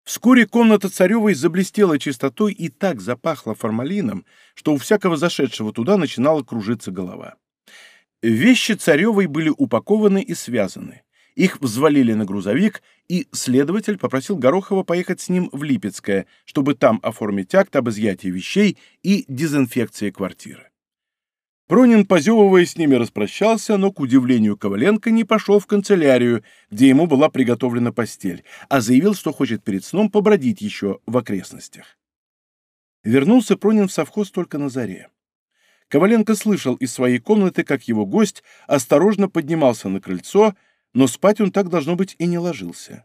Вскоре комната Царевой заблестела чистотой и так запахла формалином, что у всякого зашедшего туда начинала кружиться голова. Вещи Царевой были упакованы и связаны. Их взвалили на грузовик, и следователь попросил Горохова поехать с ним в Липецкое, чтобы там оформить акт об изъятии вещей и дезинфекции квартиры. Пронин, позевывая, с ними распрощался, но, к удивлению Коваленко, не пошел в канцелярию, где ему была приготовлена постель, а заявил, что хочет перед сном побродить еще в окрестностях. Вернулся Пронин в совхоз только на заре. Коваленко слышал из своей комнаты, как его гость осторожно поднимался на крыльцо, но спать он так, должно быть, и не ложился.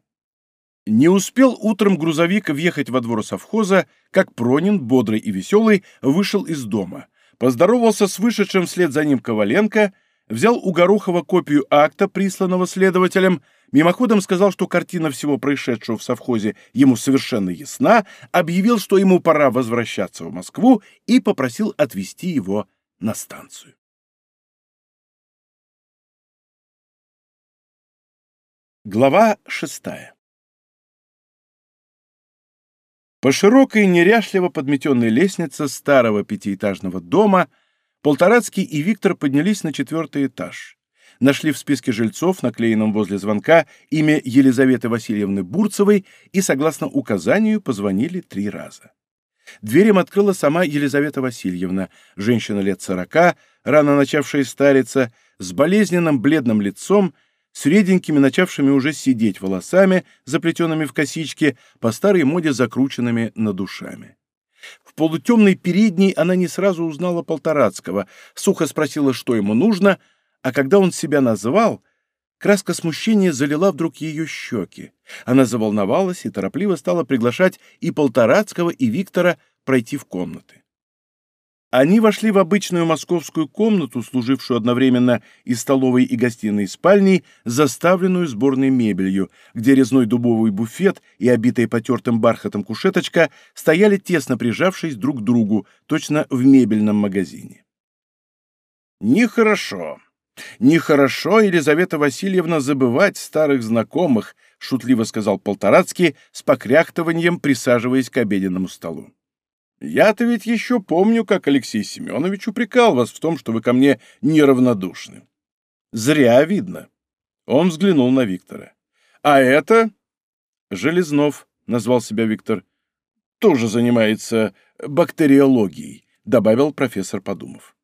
Не успел утром грузовик въехать во двор совхоза, как Пронин, бодрый и веселый, вышел из дома — поздоровался с вышедшим вслед за ним Коваленко, взял у Горохова копию акта, присланного следователем, мимоходом сказал, что картина всего происшедшего в совхозе ему совершенно ясна, объявил, что ему пора возвращаться в Москву и попросил отвезти его на станцию. Глава шестая По широкой, неряшливо подметенной лестнице старого пятиэтажного дома Полторацкий и Виктор поднялись на четвертый этаж. Нашли в списке жильцов, наклеенном возле звонка, имя Елизаветы Васильевны Бурцевой и, согласно указанию, позвонили три раза. Дверь им открыла сама Елизавета Васильевна, женщина лет сорока, рано начавшая стариться, с болезненным бледным лицом с реденькими, начавшими уже сидеть волосами, заплетенными в косички, по старой моде закрученными над душами. В полутемной передней она не сразу узнала Полторацкого, сухо спросила, что ему нужно, А когда он себя назвал, краска смущения залила вдруг ее щеки. Она заволновалась и торопливо стала приглашать и Полторацкого, и Виктора пройти в комнаты. Они вошли в обычную московскую комнату, служившую одновременно и столовой, и гостиной спальней, заставленную сборной мебелью, где резной дубовый буфет и обитая потертым бархатом кушеточка стояли тесно прижавшись друг к другу, точно в мебельном магазине. «Нехорошо. Нехорошо, Елизавета Васильевна, забывать старых знакомых», шутливо сказал Полторацкий с покряхтыванием, присаживаясь к обеденному столу. Я-то ведь еще помню, как Алексей Семенович упрекал вас в том, что вы ко мне неравнодушны. Зря видно. Он взглянул на Виктора. А это... Железнов, назвал себя Виктор, тоже занимается бактериологией, добавил профессор, подумав.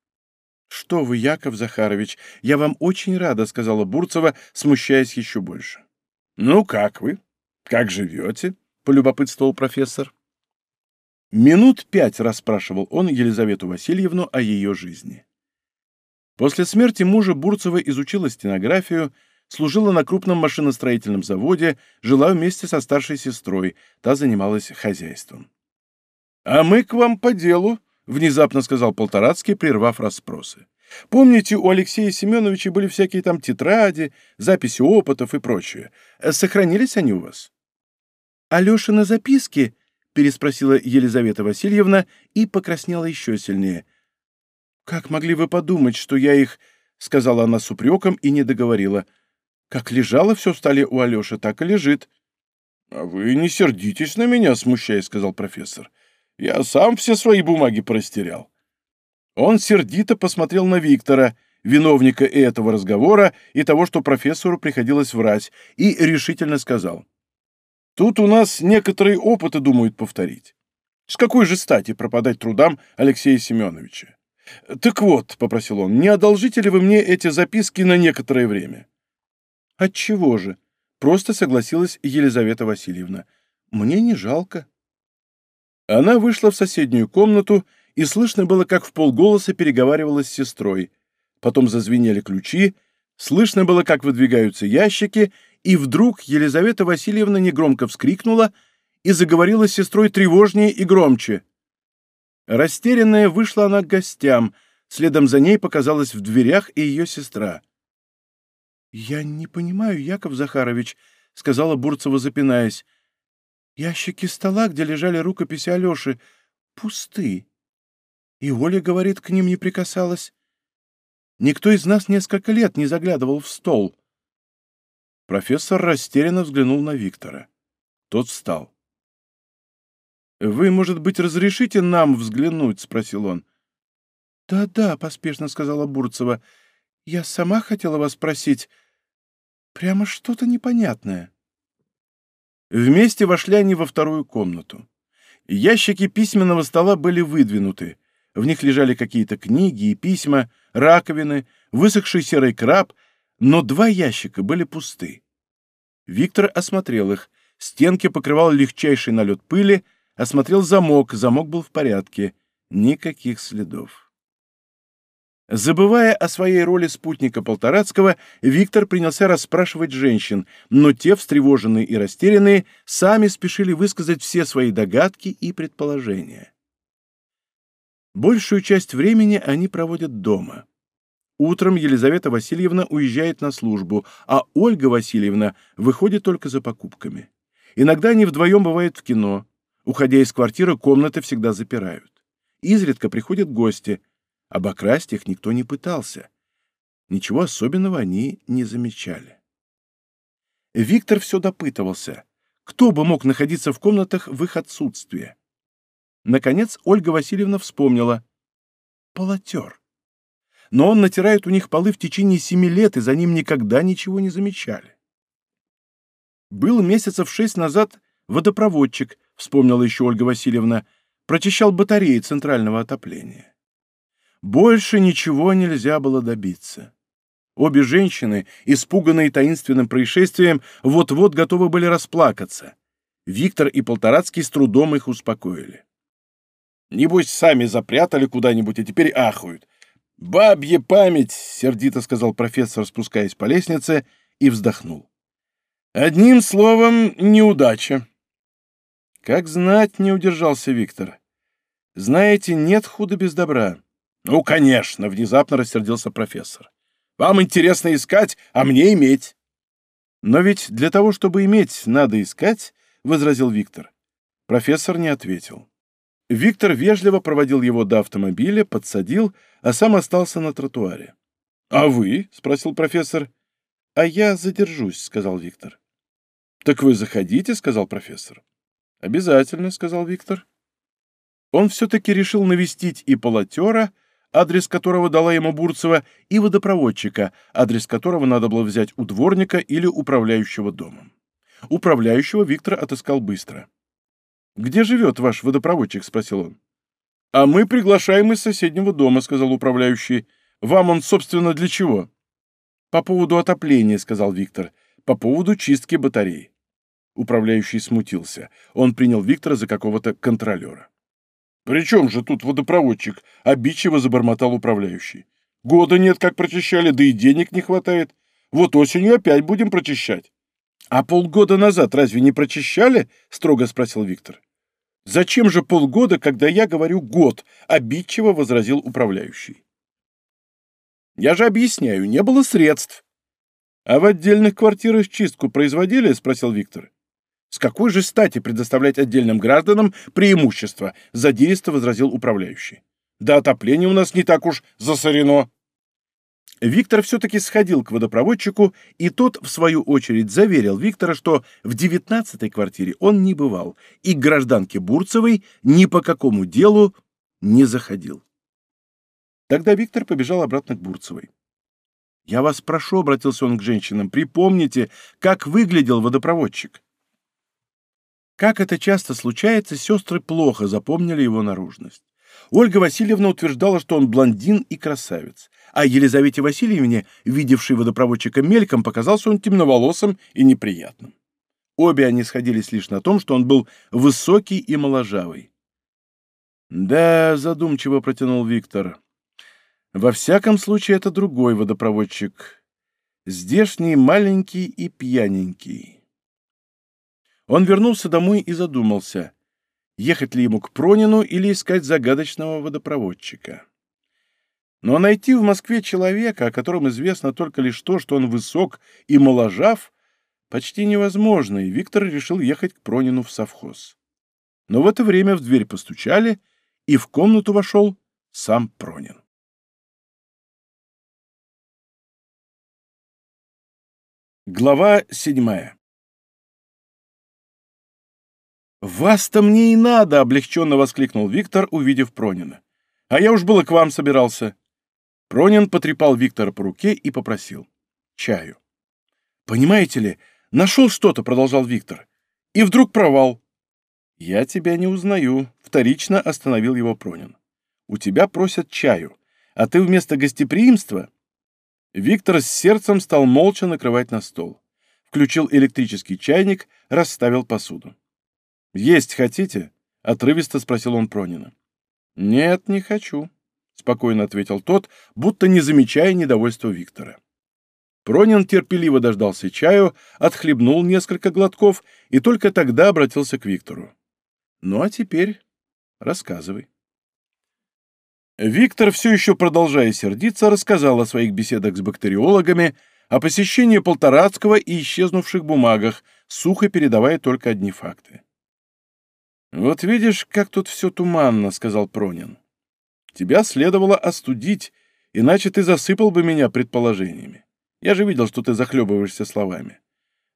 «Что вы, Яков Захарович, я вам очень рада», — сказала Бурцева, смущаясь еще больше. «Ну, как вы? Как живете?» — полюбопытствовал профессор. Минут пять расспрашивал он Елизавету Васильевну о ее жизни. После смерти мужа Бурцева изучила стенографию, служила на крупном машиностроительном заводе, жила вместе со старшей сестрой, та занималась хозяйством. «А мы к вам по делу», — внезапно сказал Полторацкий, прервав расспросы. «Помните, у Алексея Семеновича были всякие там тетради, записи опытов и прочее. Сохранились они у вас?» «Алешины записки», переспросила Елизавета Васильевна и покраснела еще сильнее. «Как могли вы подумать, что я их...» — сказала она с упреком и не договорила. «Как лежало все в столе у Алеши, так и лежит». «А вы не сердитесь на меня, смущаясь», — сказал профессор. «Я сам все свои бумаги простерял». Он сердито посмотрел на Виктора, виновника и этого разговора, и того, что профессору приходилось врать, и решительно сказал — Тут у нас некоторые опыты думают повторить. С какой же стати пропадать трудам Алексея Семеновича? Так вот, — попросил он, — не одолжите ли вы мне эти записки на некоторое время? Отчего же? Просто согласилась Елизавета Васильевна. Мне не жалко. Она вышла в соседнюю комнату, и слышно было, как в полголоса переговаривалась с сестрой. Потом зазвенели ключи, слышно было, как выдвигаются ящики, и вдруг Елизавета Васильевна негромко вскрикнула и заговорила с сестрой тревожнее и громче. Растерянная вышла она к гостям, следом за ней показалась в дверях и ее сестра. «Я не понимаю, Яков Захарович», — сказала Бурцева, запинаясь. «Ящики стола, где лежали рукописи Алеши, пусты. И Оля, говорит, к ним не прикасалась. Никто из нас несколько лет не заглядывал в стол. Профессор растерянно взглянул на Виктора. Тот встал. «Вы, может быть, разрешите нам взглянуть?» — спросил он. «Да-да», — поспешно сказала Бурцева. «Я сама хотела вас спросить. Прямо что-то непонятное». Вместе вошли они во вторую комнату. Ящики письменного стола были выдвинуты. В них лежали какие-то книги и письма, раковины, высохший серый краб — но два ящика были пусты. Виктор осмотрел их. Стенки покрывал легчайший налет пыли, осмотрел замок, замок был в порядке. Никаких следов. Забывая о своей роли спутника Полторацкого, Виктор принялся расспрашивать женщин, но те, встревоженные и растерянные, сами спешили высказать все свои догадки и предположения. Большую часть времени они проводят дома. Утром Елизавета Васильевна уезжает на службу, а Ольга Васильевна выходит только за покупками. Иногда они вдвоем бывают в кино. Уходя из квартиры, комнаты всегда запирают. Изредка приходят гости. Обокрасть их никто не пытался. Ничего особенного они не замечали. Виктор все допытывался. Кто бы мог находиться в комнатах в их отсутствие? Наконец Ольга Васильевна вспомнила. Полотер но он натирает у них полы в течение семи лет, и за ним никогда ничего не замечали. Был месяцев шесть назад водопроводчик, вспомнила еще Ольга Васильевна, прочищал батареи центрального отопления. Больше ничего нельзя было добиться. Обе женщины, испуганные таинственным происшествием, вот-вот готовы были расплакаться. Виктор и Полторацкий с трудом их успокоили. «Небось, сами запрятали куда-нибудь, и теперь ахают. «Бабья память!» — сердито сказал профессор, спускаясь по лестнице, и вздохнул. «Одним словом, неудача». «Как знать», — не удержался Виктор. «Знаете, нет худа без добра». «Ну, конечно!» — внезапно рассердился профессор. «Вам интересно искать, а мне иметь». «Но ведь для того, чтобы иметь, надо искать», — возразил Виктор. Профессор не ответил. Виктор вежливо проводил его до автомобиля, подсадил, а сам остался на тротуаре. «А вы?» — спросил профессор. «А я задержусь», — сказал Виктор. «Так вы заходите», — сказал профессор. «Обязательно», — сказал Виктор. Он все-таки решил навестить и полотера, адрес которого дала ему Бурцева, и водопроводчика, адрес которого надо было взять у дворника или управляющего домом. Управляющего Виктор отыскал быстро. «Где живет ваш водопроводчик?» — спросил он. «А мы приглашаем из соседнего дома», — сказал управляющий. «Вам он, собственно, для чего?» «По поводу отопления», — сказал Виктор. «По поводу чистки батарей». Управляющий смутился. Он принял Виктора за какого-то контролера. «При чем же тут водопроводчик?» — обидчиво забормотал управляющий. «Года нет, как прочищали, да и денег не хватает. Вот осенью опять будем прочищать». «А полгода назад разве не прочищали?» — строго спросил Виктор. «Зачем же полгода, когда я говорю год?» — обидчиво возразил управляющий. «Я же объясняю, не было средств». «А в отдельных квартирах чистку производили?» — спросил Виктор. «С какой же стати предоставлять отдельным гражданам преимущество?» — задиристо возразил управляющий. «Да отопление у нас не так уж засорено». Виктор все-таки сходил к водопроводчику, и тот, в свою очередь, заверил Виктора, что в девятнадцатой квартире он не бывал, и к гражданке Бурцевой ни по какому делу не заходил. Тогда Виктор побежал обратно к Бурцевой. «Я вас прошу», — обратился он к женщинам, — «припомните, как выглядел водопроводчик». Как это часто случается, сестры плохо запомнили его наружность. Ольга Васильевна утверждала, что он блондин и красавец, а Елизавете Васильевне, видевшей водопроводчика мельком, показался он темноволосым и неприятным. Обе они сходились лишь на том, что он был высокий и моложавый. «Да», — задумчиво протянул Виктор, — «во всяком случае это другой водопроводчик. Здешний маленький и пьяненький». Он вернулся домой и задумался — ехать ли ему к Пронину или искать загадочного водопроводчика. Но найти в Москве человека, о котором известно только лишь то, что он высок и моложав, почти невозможно, и Виктор решил ехать к Пронину в совхоз. Но в это время в дверь постучали, и в комнату вошел сам Пронин. Глава седьмая «Вас-то мне и надо!» — облегченно воскликнул Виктор, увидев Пронина. «А я уж было к вам собирался». Пронин потрепал Виктора по руке и попросил. «Чаю». «Понимаете ли, нашел что-то», — продолжал Виктор. «И вдруг провал». «Я тебя не узнаю», — вторично остановил его Пронин. «У тебя просят чаю, а ты вместо гостеприимства...» Виктор с сердцем стал молча накрывать на стол. Включил электрический чайник, расставил посуду. «Есть хотите?» — отрывисто спросил он Пронина. «Нет, не хочу», — спокойно ответил тот, будто не замечая недовольства Виктора. Пронин терпеливо дождался чаю, отхлебнул несколько глотков и только тогда обратился к Виктору. «Ну а теперь рассказывай». Виктор, все еще продолжая сердиться, рассказал о своих беседах с бактериологами, о посещении Полторацкого и исчезнувших бумагах, сухо передавая только одни факты. «Вот видишь, как тут все туманно», — сказал Пронин. «Тебя следовало остудить, иначе ты засыпал бы меня предположениями. Я же видел, что ты захлебываешься словами.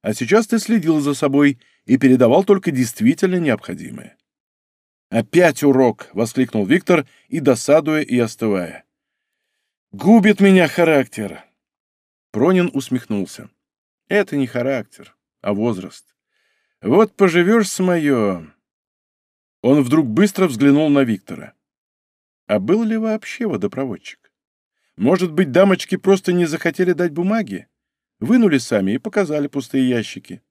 А сейчас ты следил за собой и передавал только действительно необходимое». «Опять урок!» — воскликнул Виктор, и досадуя, и остывая. «Губит меня характер!» Пронин усмехнулся. «Это не характер, а возраст. Вот поживешь с мое, он вдруг быстро взглянул на Виктора. А был ли вообще водопроводчик? Может быть, дамочки просто не захотели дать бумаги? Вынули сами и показали пустые ящики.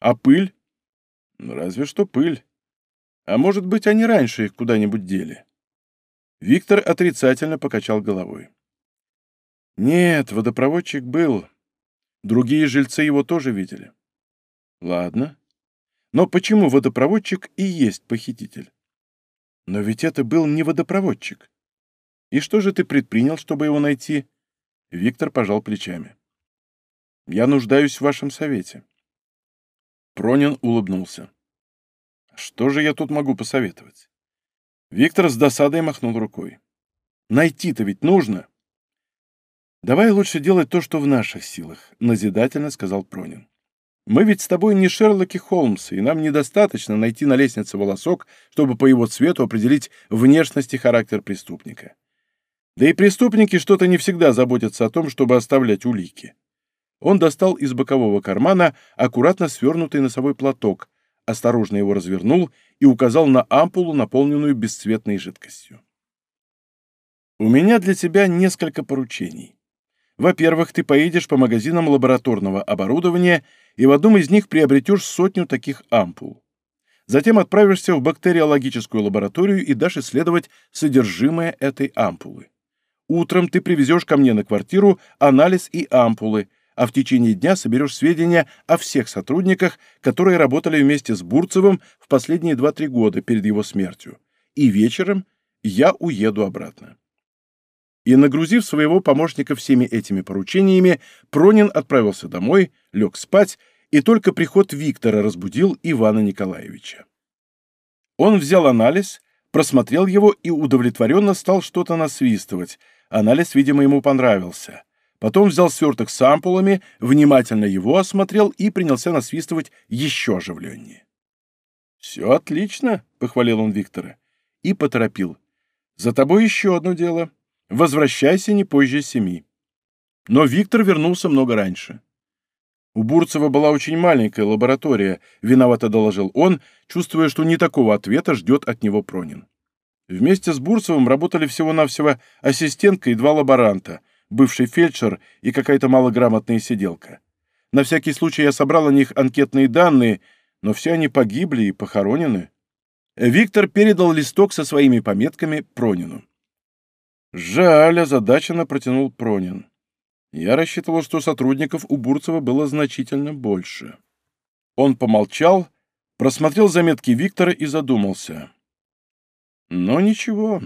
А пыль? Ну, разве что пыль. А может быть, они раньше их куда-нибудь дели. Виктор отрицательно покачал головой. Нет, водопроводчик был. Другие жильцы его тоже видели. Ладно. Но почему водопроводчик и есть похититель? Но ведь это был не водопроводчик. И что же ты предпринял, чтобы его найти? Виктор пожал плечами. Я нуждаюсь в вашем совете. Пронин улыбнулся. Что же я тут могу посоветовать? Виктор с досадой махнул рукой. Найти-то ведь нужно. Давай лучше делать то, что в наших силах, назидательно сказал Пронин. Мы ведь с тобой не Шерлоки Холмсы, и нам недостаточно найти на лестнице волосок, чтобы по его цвету определить внешность и характер преступника. Да и преступники что-то не всегда заботятся о том, чтобы оставлять улики. Он достал из бокового кармана аккуратно свернутый носовой платок, осторожно его развернул и указал на ампулу, наполненную бесцветной жидкостью. «У меня для тебя несколько поручений. Во-первых, ты поедешь по магазинам лабораторного оборудования и в одном из них приобретешь сотню таких ампул. Затем отправишься в бактериологическую лабораторию и дашь исследовать содержимое этой ампулы. Утром ты привезешь ко мне на квартиру анализ и ампулы, а в течение дня соберешь сведения о всех сотрудниках, которые работали вместе с Бурцевым в последние 2-3 года перед его смертью. И вечером я уеду обратно. И, нагрузив своего помощника всеми этими поручениями, Пронин отправился домой, лег спать, и только приход Виктора разбудил Ивана Николаевича. Он взял анализ, просмотрел его и удовлетворенно стал что-то насвистывать. Анализ, видимо, ему понравился. Потом взял сверток с ампулами, внимательно его осмотрел и принялся насвистывать еще оживленнее. «Все отлично», — похвалил он Виктора. И поторопил. «За тобой еще одно дело. Возвращайся не позже семи». Но Виктор вернулся много раньше. У Бурцева была очень маленькая лаборатория, виновато доложил он, чувствуя, что не такого ответа ждет от него Пронин. Вместе с Бурцевым работали всего-навсего ассистентка и два лаборанта — бывший фельдшер и какая-то малограмотная сиделка. На всякий случай я собрал о них анкетные данные, но все они погибли и похоронены. Виктор передал листок со своими пометками Пронину. «Жаль», — озадаченно протянул Пронин. «Я рассчитывал, что сотрудников у Бурцева было значительно больше». Он помолчал, просмотрел заметки Виктора и задумался. «Но ничего.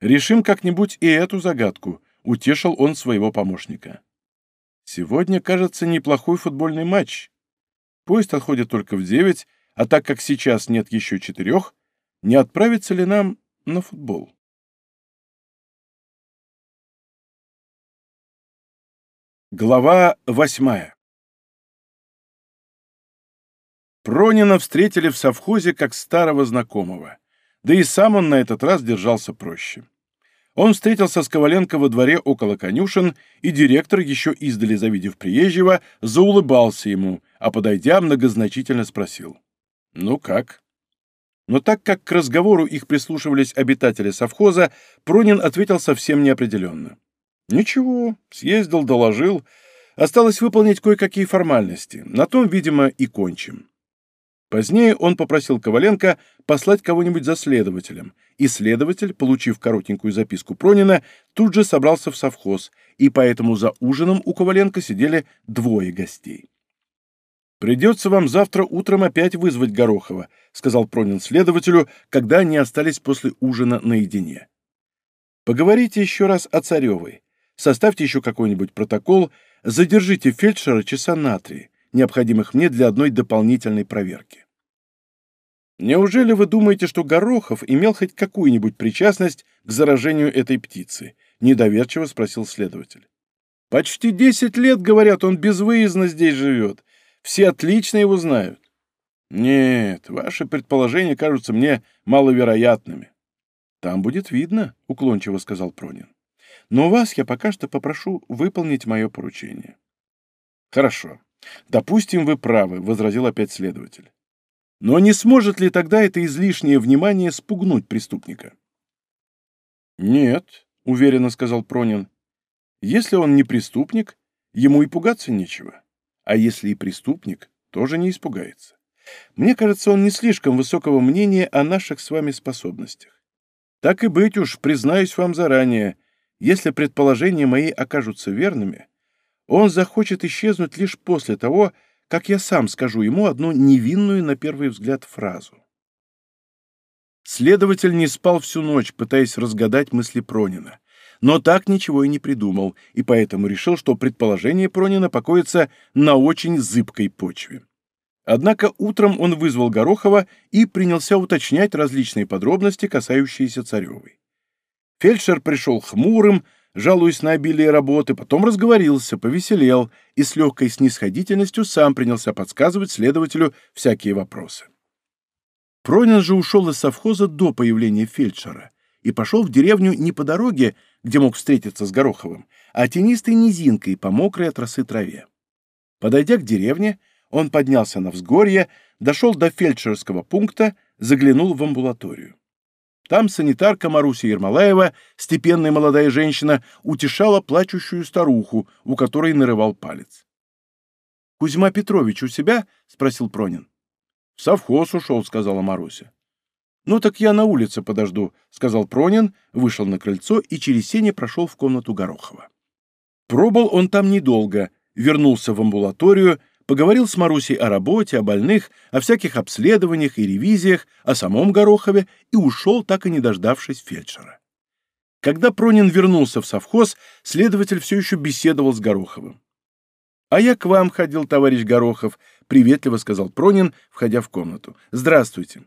Решим как-нибудь и эту загадку», утешил он своего помощника. Сегодня, кажется, неплохой футбольный матч. Поезд отходит только в девять, а так как сейчас нет еще четырех, не отправиться ли нам на футбол? Глава восьмая Пронина встретили в совхозе как старого знакомого, да и сам он на этот раз держался проще. Он встретился с Коваленко во дворе около конюшен, и директор, еще издали завидев приезжего, заулыбался ему, а, подойдя, многозначительно спросил. «Ну как?» Но так как к разговору их прислушивались обитатели совхоза, Пронин ответил совсем неопределенно. «Ничего, съездил, доложил. Осталось выполнить кое-какие формальности. На том, видимо, и кончим». Позднее он попросил Коваленко послать кого-нибудь за следователем, и следователь, получив коротенькую записку Пронина, тут же собрался в совхоз, и поэтому за ужином у Коваленко сидели двое гостей. «Придется вам завтра утром опять вызвать Горохова», — сказал Пронин следователю, когда они остались после ужина наедине. «Поговорите еще раз о Царевой, составьте еще какой-нибудь протокол, задержите фельдшера часа на три, необходимых мне для одной дополнительной проверки. Неужели вы думаете, что Горохов имел хоть какую-нибудь причастность к заражению этой птицы? Недоверчиво спросил следователь. Почти десять лет, говорят, он безвыездно здесь живет. Все отлично его знают. Нет, ваши предположения кажутся мне маловероятными. Там будет видно, уклончиво сказал Пронин. Но вас я пока что попрошу выполнить мое поручение. Хорошо. «Допустим, вы правы», — возразил опять следователь. «Но не сможет ли тогда это излишнее внимание спугнуть преступника?» «Нет», — уверенно сказал Пронин. «Если он не преступник, ему и пугаться нечего. А если и преступник, тоже не испугается. Мне кажется, он не слишком высокого мнения о наших с вами способностях. Так и быть уж, признаюсь вам заранее, если предположения мои окажутся верными, он захочет исчезнуть лишь после того, как я сам скажу ему одну невинную на первый взгляд фразу. Следователь не спал всю ночь, пытаясь разгадать мысли Пронина, но так ничего и не придумал, и поэтому решил, что предположение Пронина покоится на очень зыбкой почве. Однако утром он вызвал Горохова и принялся уточнять различные подробности, касающиеся Царевой. Фельдшер пришел хмурым, жалуясь на обилие работы, потом разговорился, повеселел и с легкой снисходительностью сам принялся подсказывать следователю всякие вопросы. Пронин же ушел из совхоза до появления фельдшера и пошел в деревню не по дороге, где мог встретиться с Гороховым, а тенистой низинкой по мокрой от росы траве. Подойдя к деревне, он поднялся на взгорье, дошел до фельдшерского пункта, заглянул в амбулаторию. Там санитарка Маруся Ермолаева, степенная молодая женщина, утешала плачущую старуху, у которой нарывал палец. «Кузьма Петрович у себя?» — спросил Пронин. «В совхоз ушел», — сказала Маруся. «Ну так я на улице подожду», — сказал Пронин, вышел на крыльцо и через сене прошел в комнату Горохова. Пробыл он там недолго, вернулся в амбулаторию, поговорил с Марусей о работе, о больных, о всяких обследованиях и ревизиях, о самом Горохове и ушел, так и не дождавшись фельдшера. Когда Пронин вернулся в совхоз, следователь все еще беседовал с Гороховым. «А я к вам ходил, товарищ Горохов», — приветливо сказал Пронин, входя в комнату. «Здравствуйте».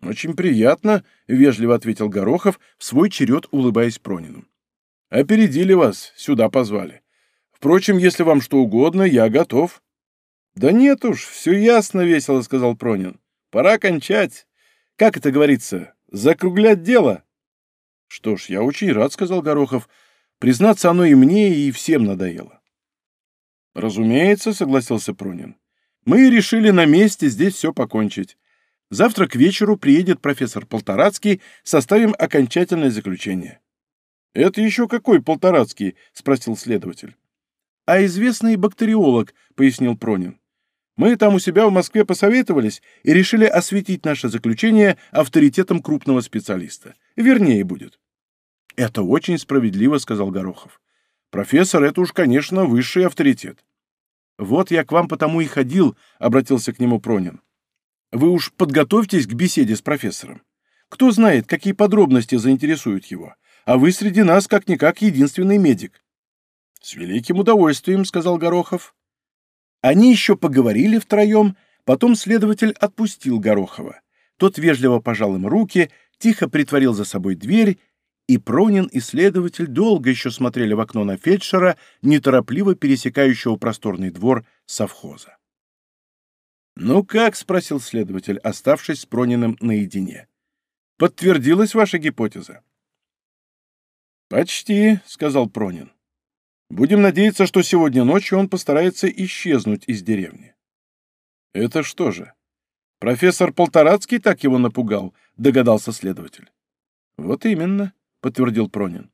«Очень приятно», — вежливо ответил Горохов, в свой черед улыбаясь Пронину. «Опередили вас, сюда позвали. Впрочем, если вам что угодно, я готов». «Да нет уж, все ясно, — весело сказал Пронин. Пора кончать. Как это говорится, закруглять дело?» «Что ж, я очень рад, — сказал Горохов. Признаться, оно и мне, и всем надоело». «Разумеется, — согласился Пронин. Мы решили на месте здесь все покончить. Завтра к вечеру приедет профессор Полторацкий, составим окончательное заключение». «Это еще какой Полторацкий?» — спросил следователь. «А известный бактериолог», — пояснил Пронин. Мы там у себя в Москве посоветовались и решили осветить наше заключение авторитетом крупного специалиста. Вернее будет. Это очень справедливо, сказал Горохов. Профессор — это уж, конечно, высший авторитет. Вот я к вам потому и ходил, обратился к нему Пронин. Вы уж подготовьтесь к беседе с профессором. Кто знает, какие подробности заинтересуют его. А вы среди нас, как-никак, единственный медик. — С великим удовольствием, — сказал Горохов. Они еще поговорили втроем, потом следователь отпустил Горохова. Тот вежливо пожал им руки, тихо притворил за собой дверь, и Пронин и следователь долго еще смотрели в окно на фельдшера, неторопливо пересекающего просторный двор совхоза. «Ну как?» — спросил следователь, оставшись с Прониным наедине. «Подтвердилась ваша гипотеза?» «Почти», — сказал Пронин. Будем надеяться, что сегодня ночью он постарается исчезнуть из деревни. Это что же? Профессор Полторацкий так его напугал, догадался следователь. Вот именно, подтвердил Пронин.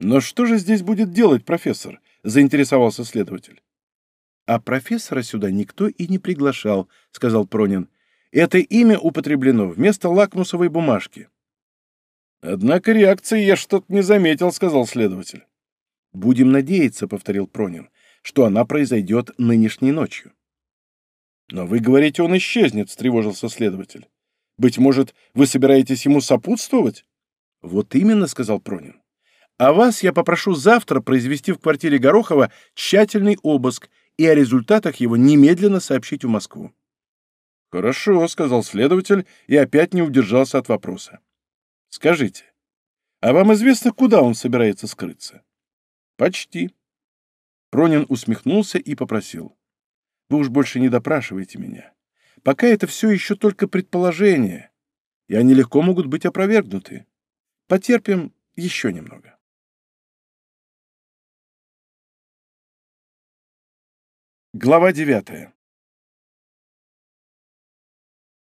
Но что же здесь будет делать профессор? заинтересовался следователь. А профессора сюда никто и не приглашал, сказал Пронин. Это имя употреблено вместо лакмусовой бумажки. Однако реакции я что-то не заметил, сказал следователь. «Будем надеяться», — повторил Пронин, — «что она произойдет нынешней ночью». «Но вы говорите, он исчезнет», — встревожился следователь. «Быть может, вы собираетесь ему сопутствовать?» «Вот именно», — сказал Пронин. «А вас я попрошу завтра произвести в квартире Горохова тщательный обыск и о результатах его немедленно сообщить в Москву». «Хорошо», — сказал следователь и опять не удержался от вопроса. «Скажите, а вам известно, куда он собирается скрыться?» «Почти». Пронин усмехнулся и попросил. «Вы уж больше не допрашивайте меня. Пока это все еще только предположения, и они легко могут быть опровергнуты. Потерпим еще немного». Глава девятая.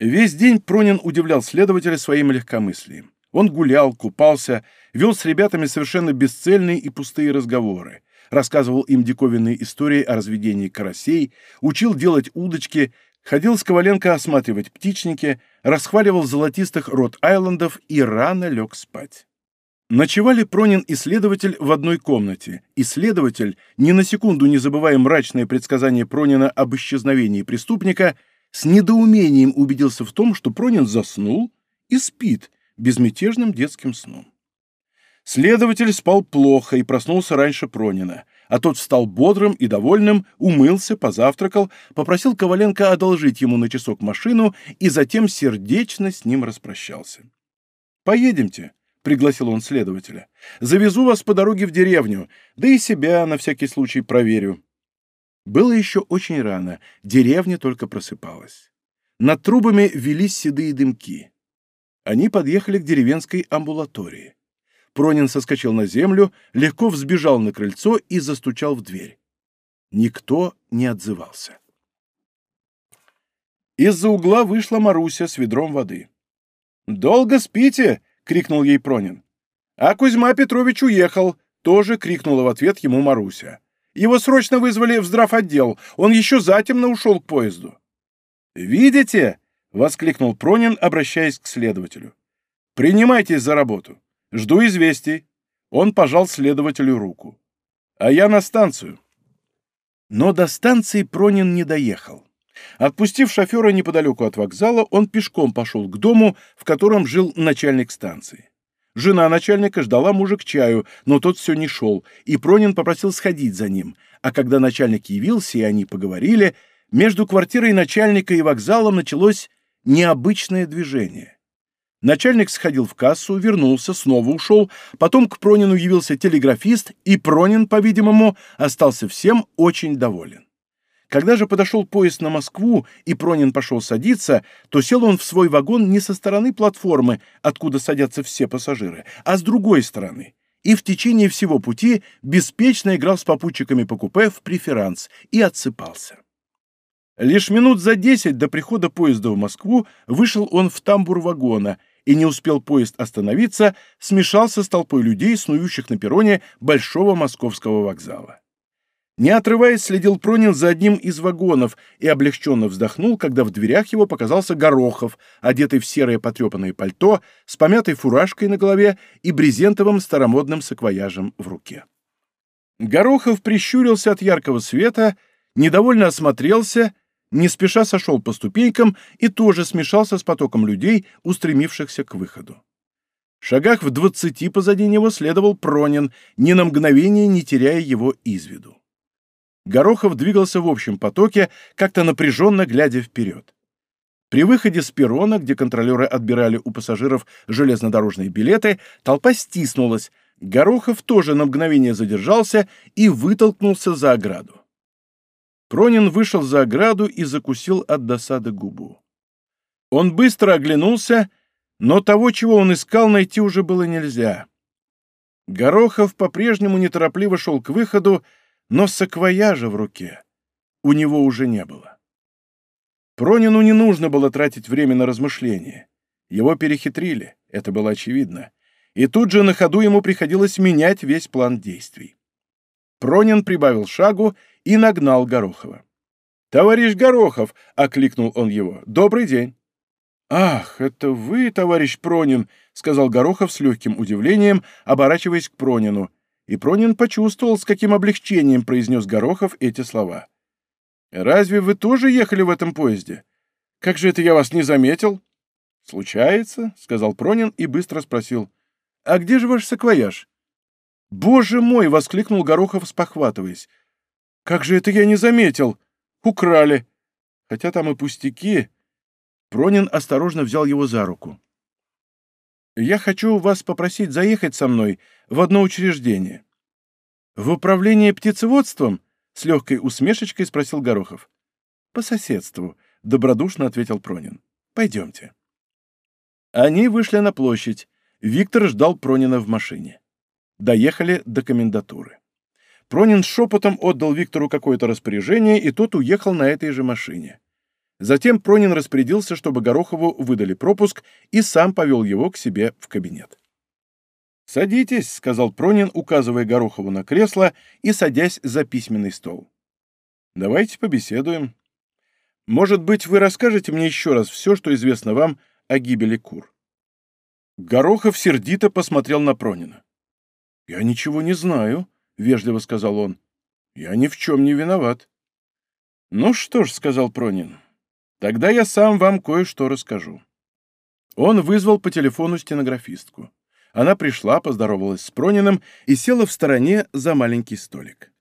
Весь день Пронин удивлял следователя своим легкомыслием. Он гулял, купался, вел с ребятами совершенно бесцельные и пустые разговоры, рассказывал им диковинные истории о разведении карасей, учил делать удочки, Ходил с Коваленко осматривать птичники, расхваливал золотистых рот-айлендов и рано лег спать. Ночевали Пронин и следователь в одной комнате, и следователь, ни на секунду не забывая мрачное предсказание Пронина об исчезновении преступника, с недоумением убедился в том, что Пронин заснул и спит безмятежным детским сном. Следователь спал плохо и проснулся раньше Пронина, а тот встал бодрым и довольным, умылся, позавтракал, попросил Коваленко одолжить ему на часок машину и затем сердечно с ним распрощался. «Поедемте», — пригласил он следователя. «Завезу вас по дороге в деревню, да и себя на всякий случай проверю». Было еще очень рано, деревня только просыпалась. Над трубами велись седые дымки. Они подъехали к деревенской амбулатории. Пронин соскочил на землю, легко взбежал на крыльцо и застучал в дверь. Никто не отзывался. Из-за угла вышла Маруся с ведром воды. «Долго спите?» — крикнул ей Пронин. «А Кузьма Петрович уехал!» — тоже крикнула в ответ ему Маруся. «Его срочно вызвали в здравотдел. Он еще затемно ушел к поезду». «Видите?» — воскликнул Пронин, обращаясь к следователю. «Принимайтесь за работу. Жду известий». Он пожал следователю руку. «А я на станцию». Но до станции Пронин не доехал. Отпустив шофера неподалеку от вокзала, он пешком пошел к дому, в котором жил начальник станции. Жена начальника ждала мужа к чаю, но тот все не шел, и Пронин попросил сходить за ним. А когда начальник явился, и они поговорили, между квартирой начальника и вокзалом началось необычное движение. Начальник сходил в кассу, вернулся, снова ушел, потом к Пронину явился телеграфист, и Пронин, по-видимому, остался всем очень доволен. Когда же подошел поезд на Москву, и Пронин пошел садиться, то сел он в свой вагон не со стороны платформы, откуда садятся все пассажиры, а с другой стороны, и в течение всего пути беспечно играл с попутчиками по купе в преферанс и отсыпался. Лишь минут за десять до прихода поезда в Москву вышел он в тамбур вагона и не успел поезд остановиться, смешался с толпой людей, снующих на перроне Большого Московского вокзала. Не отрываясь, следил Пронин за одним из вагонов и облегченно вздохнул, когда в дверях его показался Горохов, одетый в серое потрепанное пальто, с помятой фуражкой на голове и брезентовым старомодным саквояжем в руке. Горохов прищурился от яркого света, недовольно осмотрелся не спеша сошел по ступенькам и тоже смешался с потоком людей, устремившихся к выходу. В шагах в двадцати позади него следовал Пронин, ни на мгновение не теряя его из виду. Горохов двигался в общем потоке, как-то напряженно глядя вперед. При выходе с перрона, где контролеры отбирали у пассажиров железнодорожные билеты, толпа стиснулась. Горохов тоже на мгновение задержался и вытолкнулся за ограду. Пронин вышел за ограду и закусил от досады губу. Он быстро оглянулся, но того, чего он искал, найти уже было нельзя. Горохов по-прежнему неторопливо шел к выходу, но саквояжа в руке у него уже не было. Пронину не нужно было тратить время на размышления. Его перехитрили, это было очевидно. И тут же на ходу ему приходилось менять весь план действий. Пронин прибавил шагу и нагнал Горохова. «Товарищ Горохов!» — окликнул он его. «Добрый день!» «Ах, это вы, товарищ Пронин!» — сказал Горохов с легким удивлением, оборачиваясь к Пронину. И Пронин почувствовал, с каким облегчением произнес Горохов эти слова. «Разве вы тоже ехали в этом поезде? Как же это я вас не заметил?» «Случается», — сказал Пронин и быстро спросил. «А где же ваш саквояж?» «Боже мой!» — воскликнул Горохов, спохватываясь. «Как же это я не заметил? Украли! Хотя там и пустяки!» Пронин осторожно взял его за руку. «Я хочу вас попросить заехать со мной в одно учреждение». «В управление птицеводством?» — с легкой усмешечкой спросил Горохов. «По соседству», — добродушно ответил Пронин. «Пойдемте». Они вышли на площадь. Виктор ждал Пронина в машине. Доехали до комендатуры. Пронин шепотом отдал Виктору какое-то распоряжение, и тот уехал на этой же машине. Затем Пронин распорядился, чтобы Горохову выдали пропуск, и сам повел его к себе в кабинет. «Садитесь», — сказал Пронин, указывая Горохову на кресло и садясь за письменный стол. «Давайте побеседуем». Может быть, вы расскажете мне еще раз все, что известно вам о гибели кур?» Горохов сердито посмотрел на Пронина. «Я ничего не знаю», — вежливо сказал он. «Я ни в чем не виноват». «Ну что ж», — сказал Пронин, — «тогда я сам вам кое-что расскажу». Он вызвал по телефону стенографистку. Она пришла, поздоровалась с Прониным и села в стороне за маленький столик.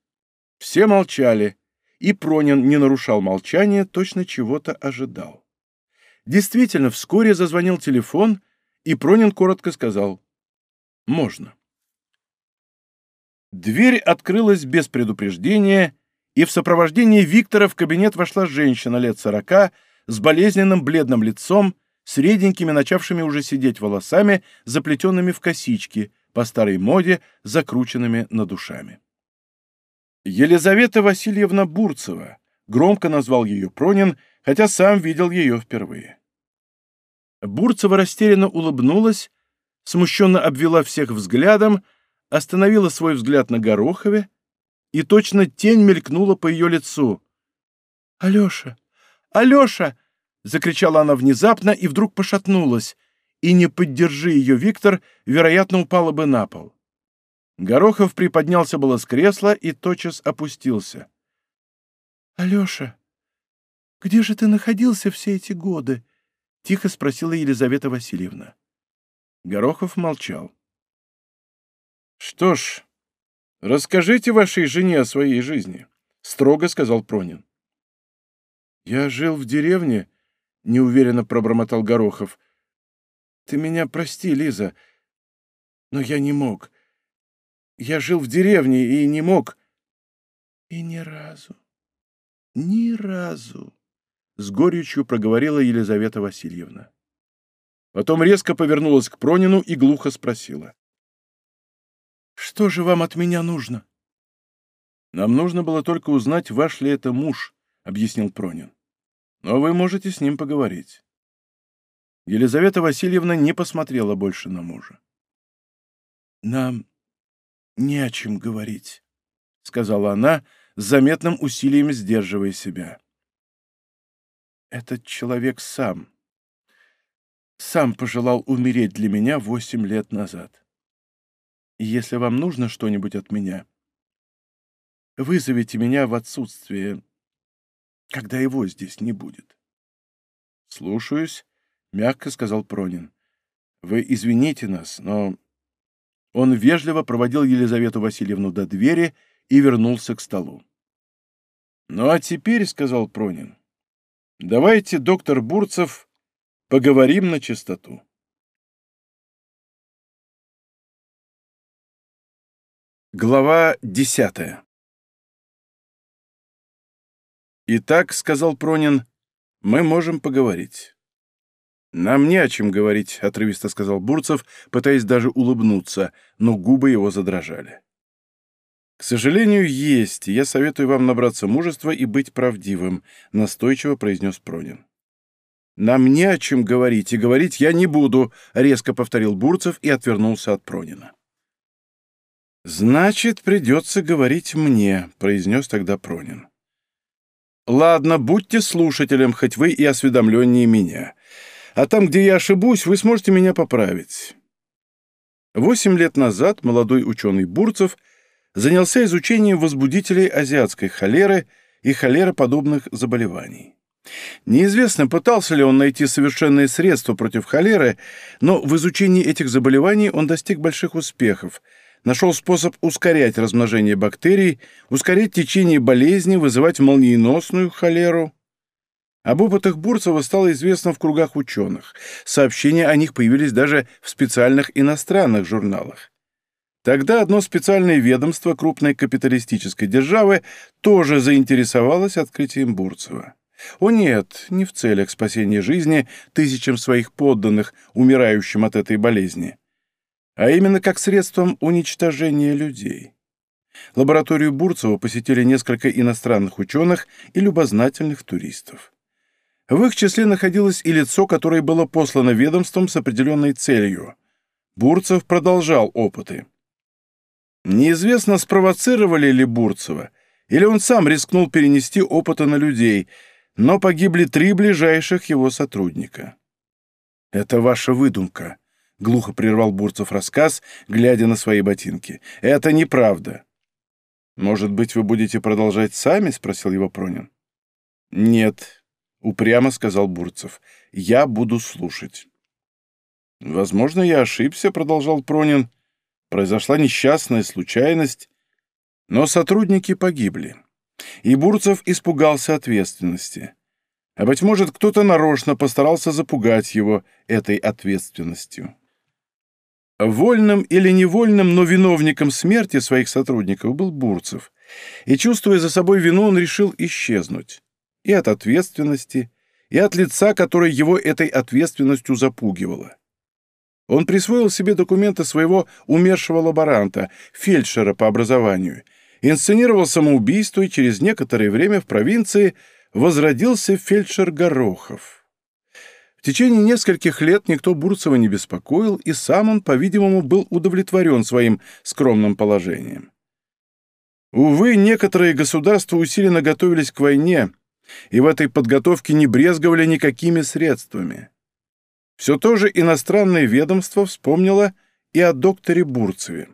Все молчали, и Пронин не нарушал молчания, точно чего-то ожидал. Действительно, вскоре зазвонил телефон, и Пронин коротко сказал «Можно». Дверь открылась без предупреждения, и в сопровождении Виктора в кабинет вошла женщина лет сорока с болезненным бледным лицом, с реденькими, начавшими уже сидеть волосами, заплетенными в косички, по старой моде, закрученными над ушами. Елизавета Васильевна Бурцева, громко назвал ее Пронин, хотя сам видел ее впервые. Бурцева растерянно улыбнулась, смущенно обвела всех взглядом, остановила свой взгляд на Горохове, и точно тень мелькнула по ее лицу. «Алеша! Алеша!» — закричала она внезапно и вдруг пошатнулась, и не поддержи ее Виктор, вероятно, упала бы на пол. Горохов приподнялся было с кресла и тотчас опустился. «Алеша, где же ты находился все эти годы?» — тихо спросила Елизавета Васильевна. Горохов молчал. «Что ж, расскажите вашей жене о своей жизни», — строго сказал Пронин. «Я жил в деревне», — неуверенно пробормотал Горохов. «Ты меня прости, Лиза, но я не мог. Я жил в деревне и не мог...» «И ни разу, ни разу», — с горечью проговорила Елизавета Васильевна. Потом резко повернулась к Пронину и глухо спросила. «Что же вам от меня нужно?» «Нам нужно было только узнать, ваш ли это муж», — объяснил Пронин но вы можете с ним поговорить». Елизавета Васильевна не посмотрела больше на мужа. «Нам не о чем говорить», — сказала она, с заметным усилием сдерживая себя. «Этот человек сам, сам пожелал умереть для меня восемь лет назад. Если вам нужно что-нибудь от меня, вызовите меня в отсутствие когда его здесь не будет. «Слушаюсь», — мягко сказал Пронин. «Вы извините нас, но...» Он вежливо проводил Елизавету Васильевну до двери и вернулся к столу. «Ну а теперь», — сказал Пронин, — «давайте, доктор Бурцев, поговорим на чистоту». Глава десятая «Итак», — сказал Пронин, — «мы можем поговорить». «Нам не о чем говорить», — отрывисто сказал Бурцев, пытаясь даже улыбнуться, но губы его задрожали. «К сожалению, есть, я советую вам набраться мужества и быть правдивым», — настойчиво произнес Пронин. «Нам не о чем говорить, и говорить я не буду», — резко повторил Бурцев и отвернулся от Пронина. «Значит, придется говорить мне», — произнес тогда Пронин. Ладно, будьте слушателем, хоть вы и осведомленнее меня. А там, где я ошибусь, вы сможете меня поправить. Восемь лет назад молодой ученый Бурцев занялся изучением возбудителей азиатской холеры и холероподобных заболеваний. Неизвестно, пытался ли он найти совершенные средства против холеры, но в изучении этих заболеваний он достиг больших успехов – нашел способ ускорять размножение бактерий, ускорять течение болезни, вызывать молниеносную холеру. Об опытах Бурцева стало известно в кругах ученых. Сообщения о них появились даже в специальных иностранных журналах. Тогда одно специальное ведомство крупной капиталистической державы тоже заинтересовалось открытием Бурцева. О нет, не в целях спасения жизни тысячам своих подданных, умирающим от этой болезни а именно как средством уничтожения людей. Лабораторию Бурцева посетили несколько иностранных ученых и любознательных туристов. В их числе находилось и лицо, которое было послано ведомством с определенной целью. Бурцев продолжал опыты. Неизвестно, спровоцировали ли Бурцева, или он сам рискнул перенести опыты на людей, но погибли три ближайших его сотрудника. «Это ваша выдумка», — глухо прервал Бурцев рассказ, глядя на свои ботинки. «Это неправда». «Может быть, вы будете продолжать сами?» — спросил его Пронин. «Нет», — упрямо сказал Бурцев. «Я буду слушать». «Возможно, я ошибся», — продолжал Пронин. «Произошла несчастная случайность, но сотрудники погибли, и Бурцев испугался ответственности. А, быть может, кто-то нарочно постарался запугать его этой ответственностью. Вольным или невольным, но виновником смерти своих сотрудников был Бурцев, и, чувствуя за собой вину, он решил исчезнуть. И от ответственности, и от лица, которое его этой ответственностью запугивало. Он присвоил себе документы своего умершего лаборанта, фельдшера по образованию, инсценировал самоубийство и через некоторое время в провинции возродился фельдшер Горохов. В течение нескольких лет никто Бурцева не беспокоил, и сам он, по-видимому, был удовлетворен своим скромным положением. Увы, некоторые государства усиленно готовились к войне, и в этой подготовке не брезговали никакими средствами. Все то же иностранное ведомство вспомнило и о докторе Бурцеве.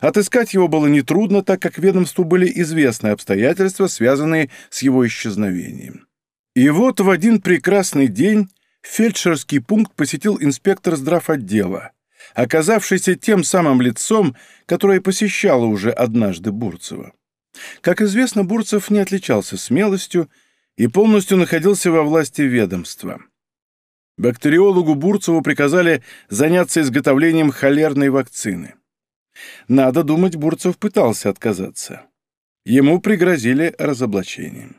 Отыскать его было нетрудно, так как ведомству были известны обстоятельства, связанные с его исчезновением. И вот в один прекрасный день фельдшерский пункт посетил инспектор здравотдела, оказавшийся тем самым лицом, которое посещало уже однажды Бурцева. Как известно, Бурцев не отличался смелостью и полностью находился во власти ведомства. Бактериологу Бурцеву приказали заняться изготовлением холерной вакцины. Надо думать, Бурцев пытался отказаться. Ему пригрозили разоблачением.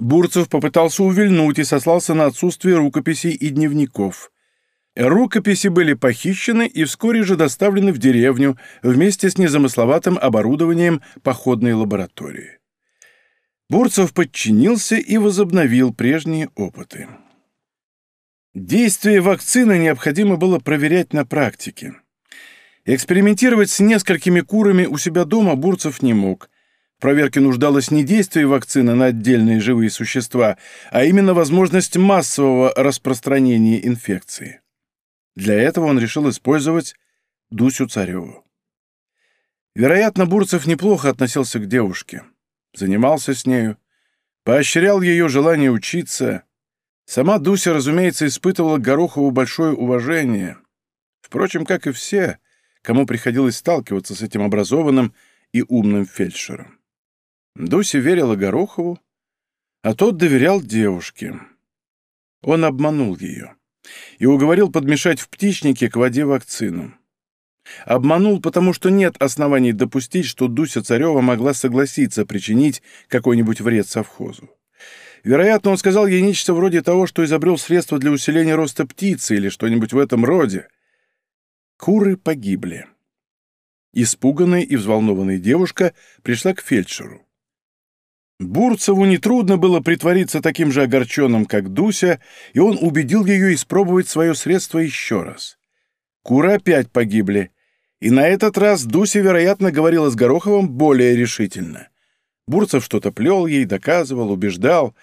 Бурцев попытался увильнуть и сослался на отсутствие рукописей и дневников. Рукописи были похищены и вскоре же доставлены в деревню вместе с незамысловатым оборудованием походной лаборатории. Бурцев подчинился и возобновил прежние опыты. Действие вакцины необходимо было проверять на практике. Экспериментировать с несколькими курами у себя дома Бурцев не мог – проверке нуждалось не действие вакцины на отдельные живые существа, а именно возможность массового распространения инфекции. Для этого он решил использовать Дусю Цареву. Вероятно, Бурцев неплохо относился к девушке, занимался с нею, поощрял ее желание учиться. Сама Дуся, разумеется, испытывала Горохову большое уважение. Впрочем, как и все, кому приходилось сталкиваться с этим образованным и умным фельдшером. Дуся верила Горохову, а тот доверял девушке. Он обманул ее и уговорил подмешать в птичнике к воде вакцину. Обманул, потому что нет оснований допустить, что Дуся Царева могла согласиться причинить какой-нибудь вред совхозу. Вероятно, он сказал ей нечто вроде того, что изобрел средства для усиления роста птицы или что-нибудь в этом роде. Куры погибли. Испуганная и взволнованная девушка пришла к фельдшеру. Бурцеву нетрудно было притвориться таким же огорченным, как Дуся, и он убедил ее испробовать свое средство еще раз. Куры опять погибли, и на этот раз Дуся, вероятно, говорила с Гороховым более решительно. Бурцев что-то плел ей, доказывал, убеждал,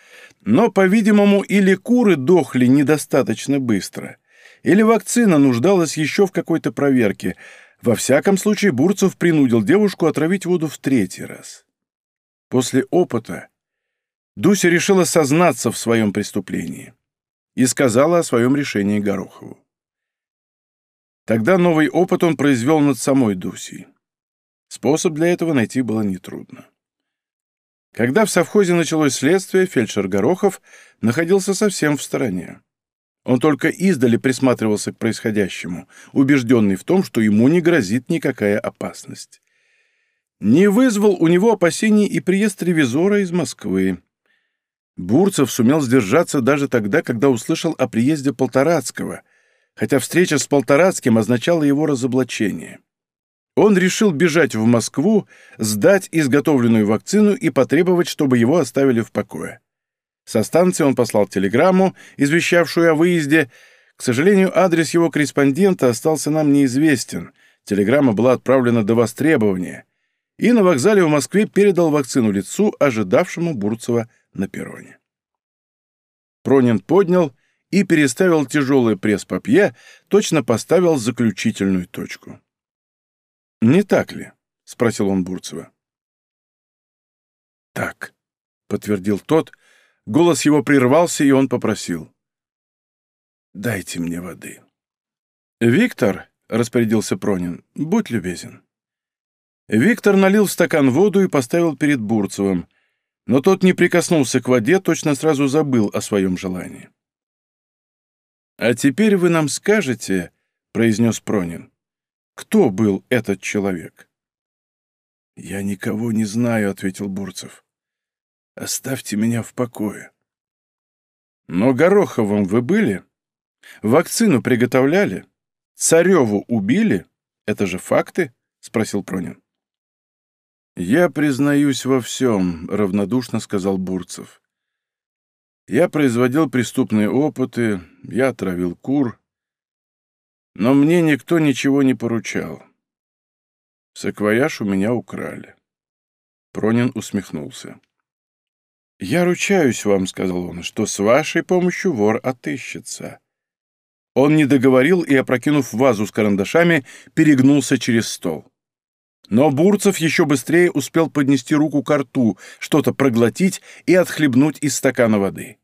но, по-видимому, или куры дохли недостаточно быстро, или вакцина нуждалась еще в какой-то проверке. Во всяком случае, Бурцев принудил девушку отравить воду в третий раз. После опыта Дуся решила сознаться в своем преступлении и сказала о своем решении Горохову. Тогда новый опыт он произвел над самой Дусей. Способ для этого найти было нетрудно. Когда в совхозе началось следствие, фельдшер Горохов находился совсем в стороне. Он только издали присматривался к происходящему, убежденный в том, что ему не грозит никакая опасность. Не вызвал у него опасений и приезд ревизора из Москвы. Бурцев сумел сдержаться даже тогда, когда услышал о приезде Полторацкого, хотя встреча с Полторацким означала его разоблачение. Он решил бежать в Москву, сдать изготовленную вакцину и потребовать, чтобы его оставили в покое. Со станции он послал телеграмму, извещавшую о выезде. К сожалению, адрес его корреспондента остался нам неизвестен. Телеграмма была отправлена до востребования и на вокзале в Москве передал вакцину лицу, ожидавшему Бурцева на перроне. Пронин поднял и переставил тяжелый пресс-папье, точно поставил заключительную точку. «Не так ли?» — спросил он Бурцева. «Так», — подтвердил тот, голос его прервался, и он попросил. «Дайте мне воды». «Виктор», — распорядился Пронин, — «будь любезен». Виктор налил в стакан воду и поставил перед Бурцевым, но тот не прикоснулся к воде, точно сразу забыл о своем желании. «А теперь вы нам скажете», — произнес Пронин, — «кто был этот человек?» «Я никого не знаю», — ответил Бурцев. «Оставьте меня в покое». «Но Гороховым вы были? Вакцину приготовляли? Цареву убили? Это же факты?» — спросил Пронин. «Я признаюсь во всем», — равнодушно сказал Бурцев. «Я производил преступные опыты, я отравил кур, но мне никто ничего не поручал. Саквояж у меня украли». Пронин усмехнулся. «Я ручаюсь вам», — сказал он, — «что с вашей помощью вор отыщется». Он не договорил и, опрокинув вазу с карандашами, перегнулся через стол. Но Бурцев еще быстрее успел поднести руку к рту, что-то проглотить и отхлебнуть из стакана воды.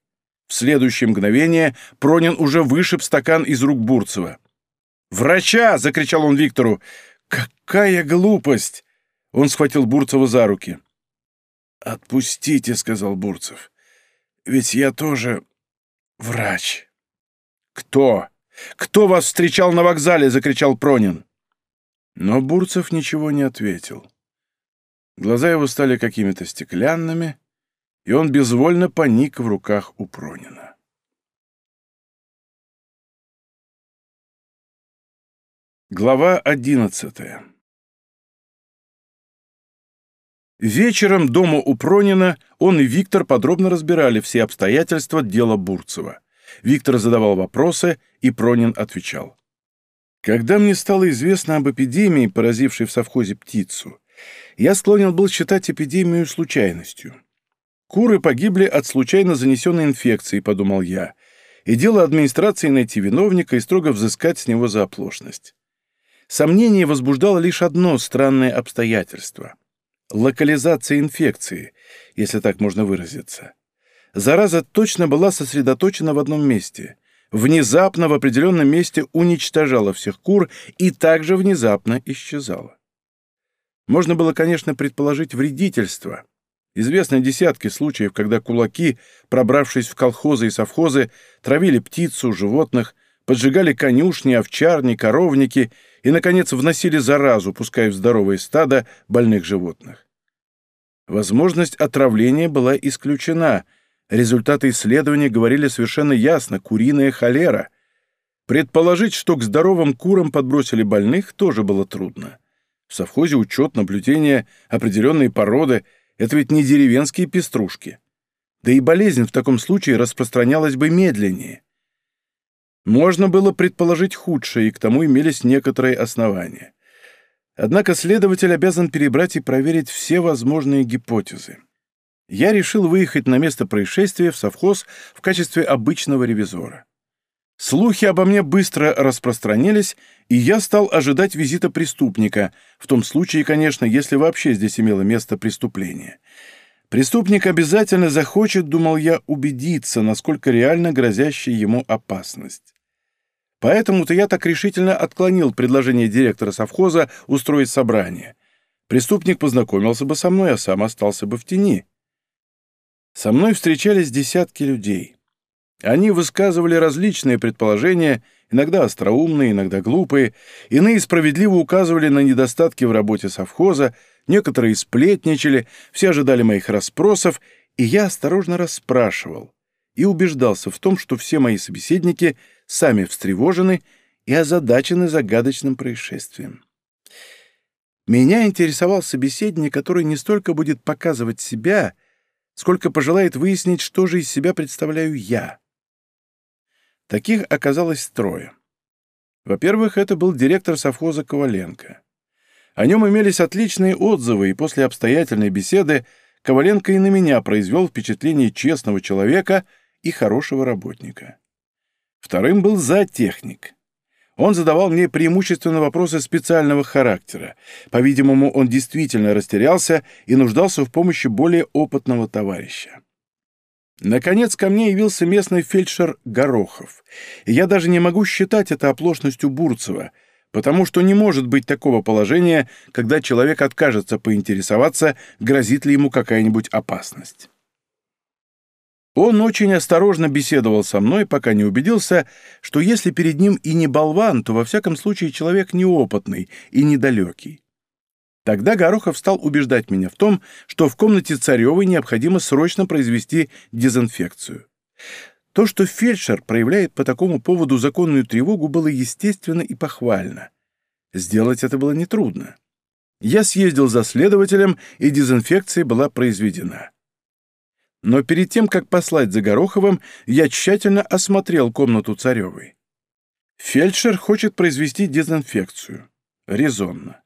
В следующее мгновение Пронин уже вышиб стакан из рук Бурцева. «Врача!» — закричал он Виктору. «Какая глупость!» Он схватил Бурцева за руки. «Отпустите», — сказал Бурцев. «Ведь я тоже врач». «Кто? Кто вас встречал на вокзале?» — закричал Пронин. Но Бурцев ничего не ответил. Глаза его стали какими-то стеклянными, и он безвольно поник в руках у Пронина. Глава одиннадцатая Вечером дома у Пронина он и Виктор подробно разбирали все обстоятельства дела Бурцева. Виктор задавал вопросы, и Пронин отвечал. Когда мне стало известно об эпидемии, поразившей в совхозе птицу, я склонен был считать эпидемию случайностью. Куры погибли от случайно занесенной инфекции, подумал я, и дело администрации найти виновника и строго взыскать с него за оплошность. Сомнение возбуждало лишь одно странное обстоятельство — локализация инфекции, если так можно выразиться. Зараза точно была сосредоточена в одном месте — внезапно в определенном месте уничтожала всех кур и также внезапно исчезала. Можно было, конечно, предположить вредительство. Известны десятки случаев, когда кулаки, пробравшись в колхозы и совхозы, травили птицу, животных, поджигали конюшни, овчарни, коровники и, наконец, вносили заразу, пуская в здоровое стадо больных животных. Возможность отравления была исключена — Результаты исследования говорили совершенно ясно – куриная холера. Предположить, что к здоровым курам подбросили больных, тоже было трудно. В совхозе учет, наблюдение, определенные породы – это ведь не деревенские пеструшки. Да и болезнь в таком случае распространялась бы медленнее. Можно было предположить худшее, и к тому имелись некоторые основания. Однако следователь обязан перебрать и проверить все возможные гипотезы я решил выехать на место происшествия в совхоз в качестве обычного ревизора. Слухи обо мне быстро распространились, и я стал ожидать визита преступника, в том случае, конечно, если вообще здесь имело место преступление. Преступник обязательно захочет, думал я, убедиться, насколько реально грозящая ему опасность. Поэтому-то я так решительно отклонил предложение директора совхоза устроить собрание. Преступник познакомился бы со мной, а сам остался бы в тени. Со мной встречались десятки людей. Они высказывали различные предположения, иногда остроумные, иногда глупые, иные справедливо указывали на недостатки в работе совхоза, некоторые сплетничали, все ожидали моих расспросов, и я осторожно расспрашивал и убеждался в том, что все мои собеседники сами встревожены и озадачены загадочным происшествием. Меня интересовал собеседник, который не столько будет показывать себя, сколько пожелает выяснить, что же из себя представляю я. Таких оказалось трое. Во-первых, это был директор совхоза Коваленко. О нем имелись отличные отзывы, и после обстоятельной беседы Коваленко и на меня произвел впечатление честного человека и хорошего работника. Вторым был зоотехник. Он задавал мне преимущественно вопросы специального характера. По-видимому, он действительно растерялся и нуждался в помощи более опытного товарища. Наконец ко мне явился местный фельдшер Горохов. И я даже не могу считать это оплошностью Бурцева, потому что не может быть такого положения, когда человек откажется поинтересоваться, грозит ли ему какая-нибудь опасность. Он очень осторожно беседовал со мной, пока не убедился, что если перед ним и не болван, то во всяком случае человек неопытный и недалекий. Тогда Горохов стал убеждать меня в том, что в комнате Царевой необходимо срочно произвести дезинфекцию. То, что фельдшер проявляет по такому поводу законную тревогу, было естественно и похвально. Сделать это было нетрудно. Я съездил за следователем, и дезинфекция была произведена. Но перед тем, как послать за Гороховым, я тщательно осмотрел комнату Царевой. Фельдшер хочет произвести дезинфекцию. Резонно.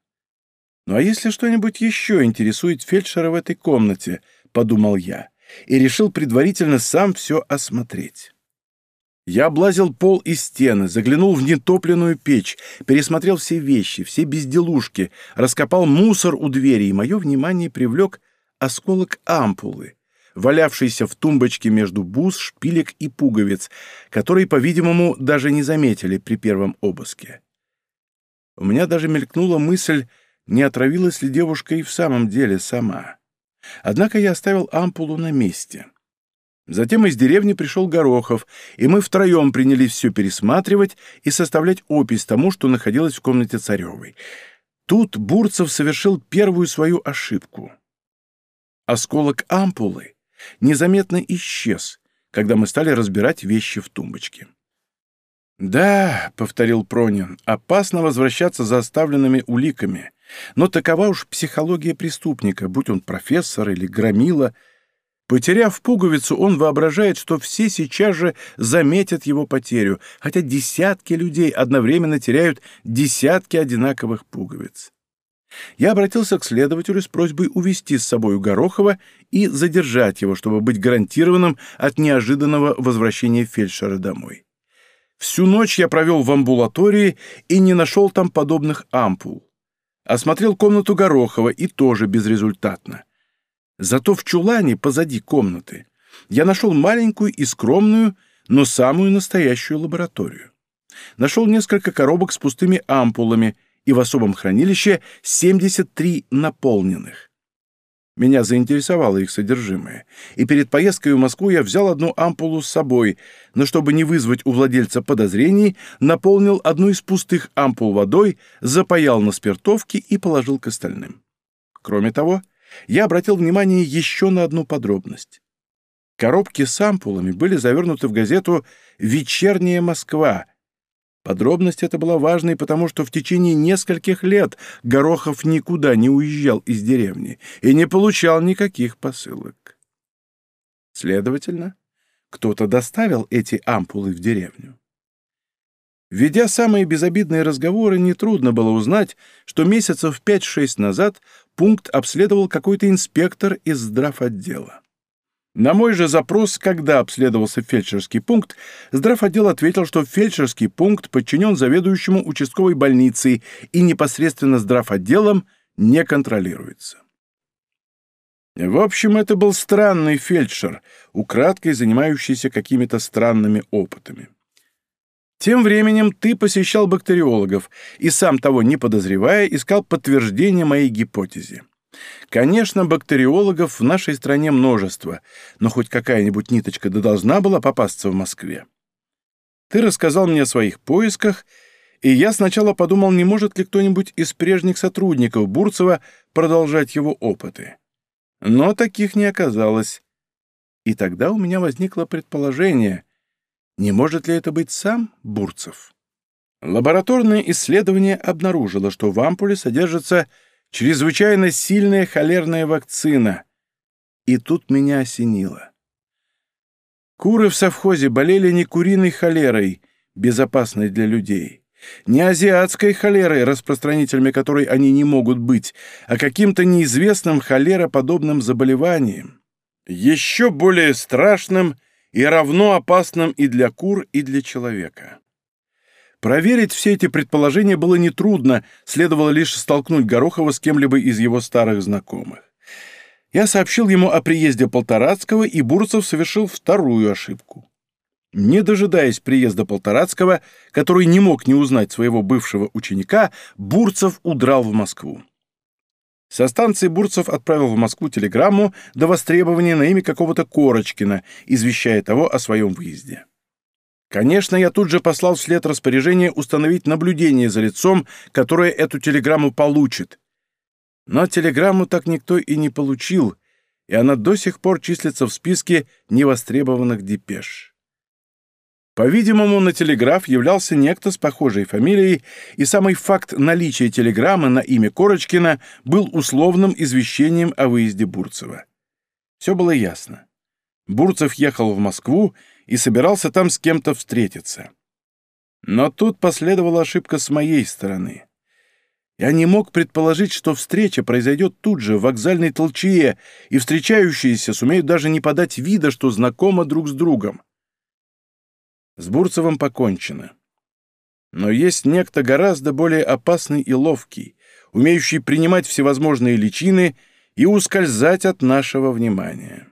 «Ну а если что-нибудь еще интересует фельдшера в этой комнате?» — подумал я, и решил предварительно сам все осмотреть. Я облазил пол и стены, заглянул в нетопленную печь, пересмотрел все вещи, все безделушки, раскопал мусор у двери, и мое внимание привлек осколок ампулы, валявшийся в тумбочке между бус, шпилек и пуговиц, которые, по-видимому, даже не заметили при первом обыске. У меня даже мелькнула мысль, не отравилась ли девушка и в самом деле сама. Однако я оставил ампулу на месте. Затем из деревни пришел Горохов, и мы втроем принялись все пересматривать и составлять опись тому, что находилось в комнате Царевой. Тут Бурцев совершил первую свою ошибку. Осколок ампулы незаметно исчез, когда мы стали разбирать вещи в тумбочке. «Да», — повторил Пронин, — «опасно возвращаться за оставленными уликами. Но такова уж психология преступника, будь он профессор или громила. Потеряв пуговицу, он воображает, что все сейчас же заметят его потерю, хотя десятки людей одновременно теряют десятки одинаковых пуговиц. Я обратился к следователю с просьбой увести с собой Горохова и задержать его, чтобы быть гарантированным от неожиданного возвращения фельдшера домой. Всю ночь я провел в амбулатории и не нашел там подобных ампул. Осмотрел комнату Горохова и тоже безрезультатно. Зато в чулане позади комнаты я нашел маленькую и скромную, но самую настоящую лабораторию. Нашел несколько коробок с пустыми ампулами – и в особом хранилище 73 наполненных. Меня заинтересовало их содержимое, и перед поездкой в Москву я взял одну ампулу с собой, но чтобы не вызвать у владельца подозрений, наполнил одну из пустых ампул водой, запаял на спиртовке и положил к остальным. Кроме того, я обратил внимание еще на одну подробность. Коробки с ампулами были завернуты в газету «Вечерняя Москва», Подробность эта была важной, потому что в течение нескольких лет Горохов никуда не уезжал из деревни и не получал никаких посылок. Следовательно, кто-то доставил эти ампулы в деревню. Ведя самые безобидные разговоры, нетрудно было узнать, что месяцев 5-6 назад пункт обследовал какой-то инспектор из здравотдела. На мой же запрос, когда обследовался фельдшерский пункт, здравотдел ответил, что фельдшерский пункт подчинен заведующему участковой больницей и непосредственно здравотделом не контролируется. В общем, это был странный фельдшер, украдкой занимающийся какими-то странными опытами. Тем временем ты посещал бактериологов и, сам того не подозревая, искал подтверждение моей гипотезе. Конечно, бактериологов в нашей стране множество, но хоть какая-нибудь ниточка да должна была попасться в Москве. Ты рассказал мне о своих поисках, и я сначала подумал, не может ли кто-нибудь из прежних сотрудников Бурцева продолжать его опыты. Но таких не оказалось. И тогда у меня возникло предположение, не может ли это быть сам Бурцев? Лабораторное исследование обнаружило, что в ампуле содержится Чрезвычайно сильная холерная вакцина. И тут меня осенило. Куры в совхозе болели не куриной холерой, безопасной для людей, не азиатской холерой, распространителями которой они не могут быть, а каким-то неизвестным холероподобным заболеванием, еще более страшным и равно опасным и для кур, и для человека. Проверить все эти предположения было нетрудно, следовало лишь столкнуть Горохова с кем-либо из его старых знакомых. Я сообщил ему о приезде Полторацкого, и Бурцев совершил вторую ошибку. Не дожидаясь приезда Полторацкого, который не мог не узнать своего бывшего ученика, Бурцев удрал в Москву. Со станции Бурцев отправил в Москву телеграмму до востребования на имя какого-то Корочкина, извещая того о своем выезде. Конечно, я тут же послал вслед распоряжение установить наблюдение за лицом, которое эту телеграмму получит. Но телеграмму так никто и не получил, и она до сих пор числится в списке невостребованных депеш. По-видимому, на телеграф являлся некто с похожей фамилией, и самый факт наличия телеграммы на имя Корочкина был условным извещением о выезде Бурцева. Все было ясно. Бурцев ехал в Москву и собирался там с кем-то встретиться. Но тут последовала ошибка с моей стороны. Я не мог предположить, что встреча произойдет тут же, в вокзальной толчее, и встречающиеся сумеют даже не подать вида, что знакомы друг с другом. С Бурцевым покончено. Но есть некто гораздо более опасный и ловкий, умеющий принимать всевозможные личины и ускользать от нашего внимания.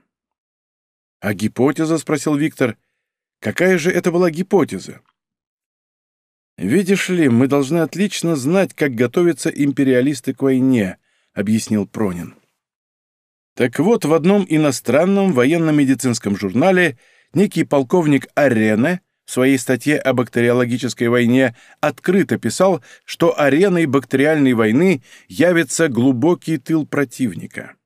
«А гипотеза?» — спросил Виктор. Какая же это была гипотеза? «Видишь ли, мы должны отлично знать, как готовятся империалисты к войне», — объяснил Пронин. Так вот, в одном иностранном военно-медицинском журнале некий полковник Арене в своей статье о бактериологической войне открыто писал, что ареной бактериальной войны явится глубокий тыл противника.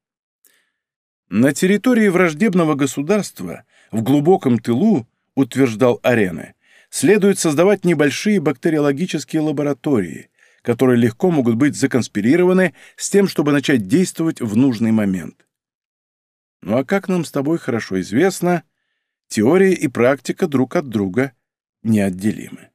На территории враждебного государства, в глубоком тылу, утверждал Арены, следует создавать небольшие бактериологические лаборатории, которые легко могут быть законспирированы с тем, чтобы начать действовать в нужный момент. Ну а как нам с тобой хорошо известно, теория и практика друг от друга неотделимы.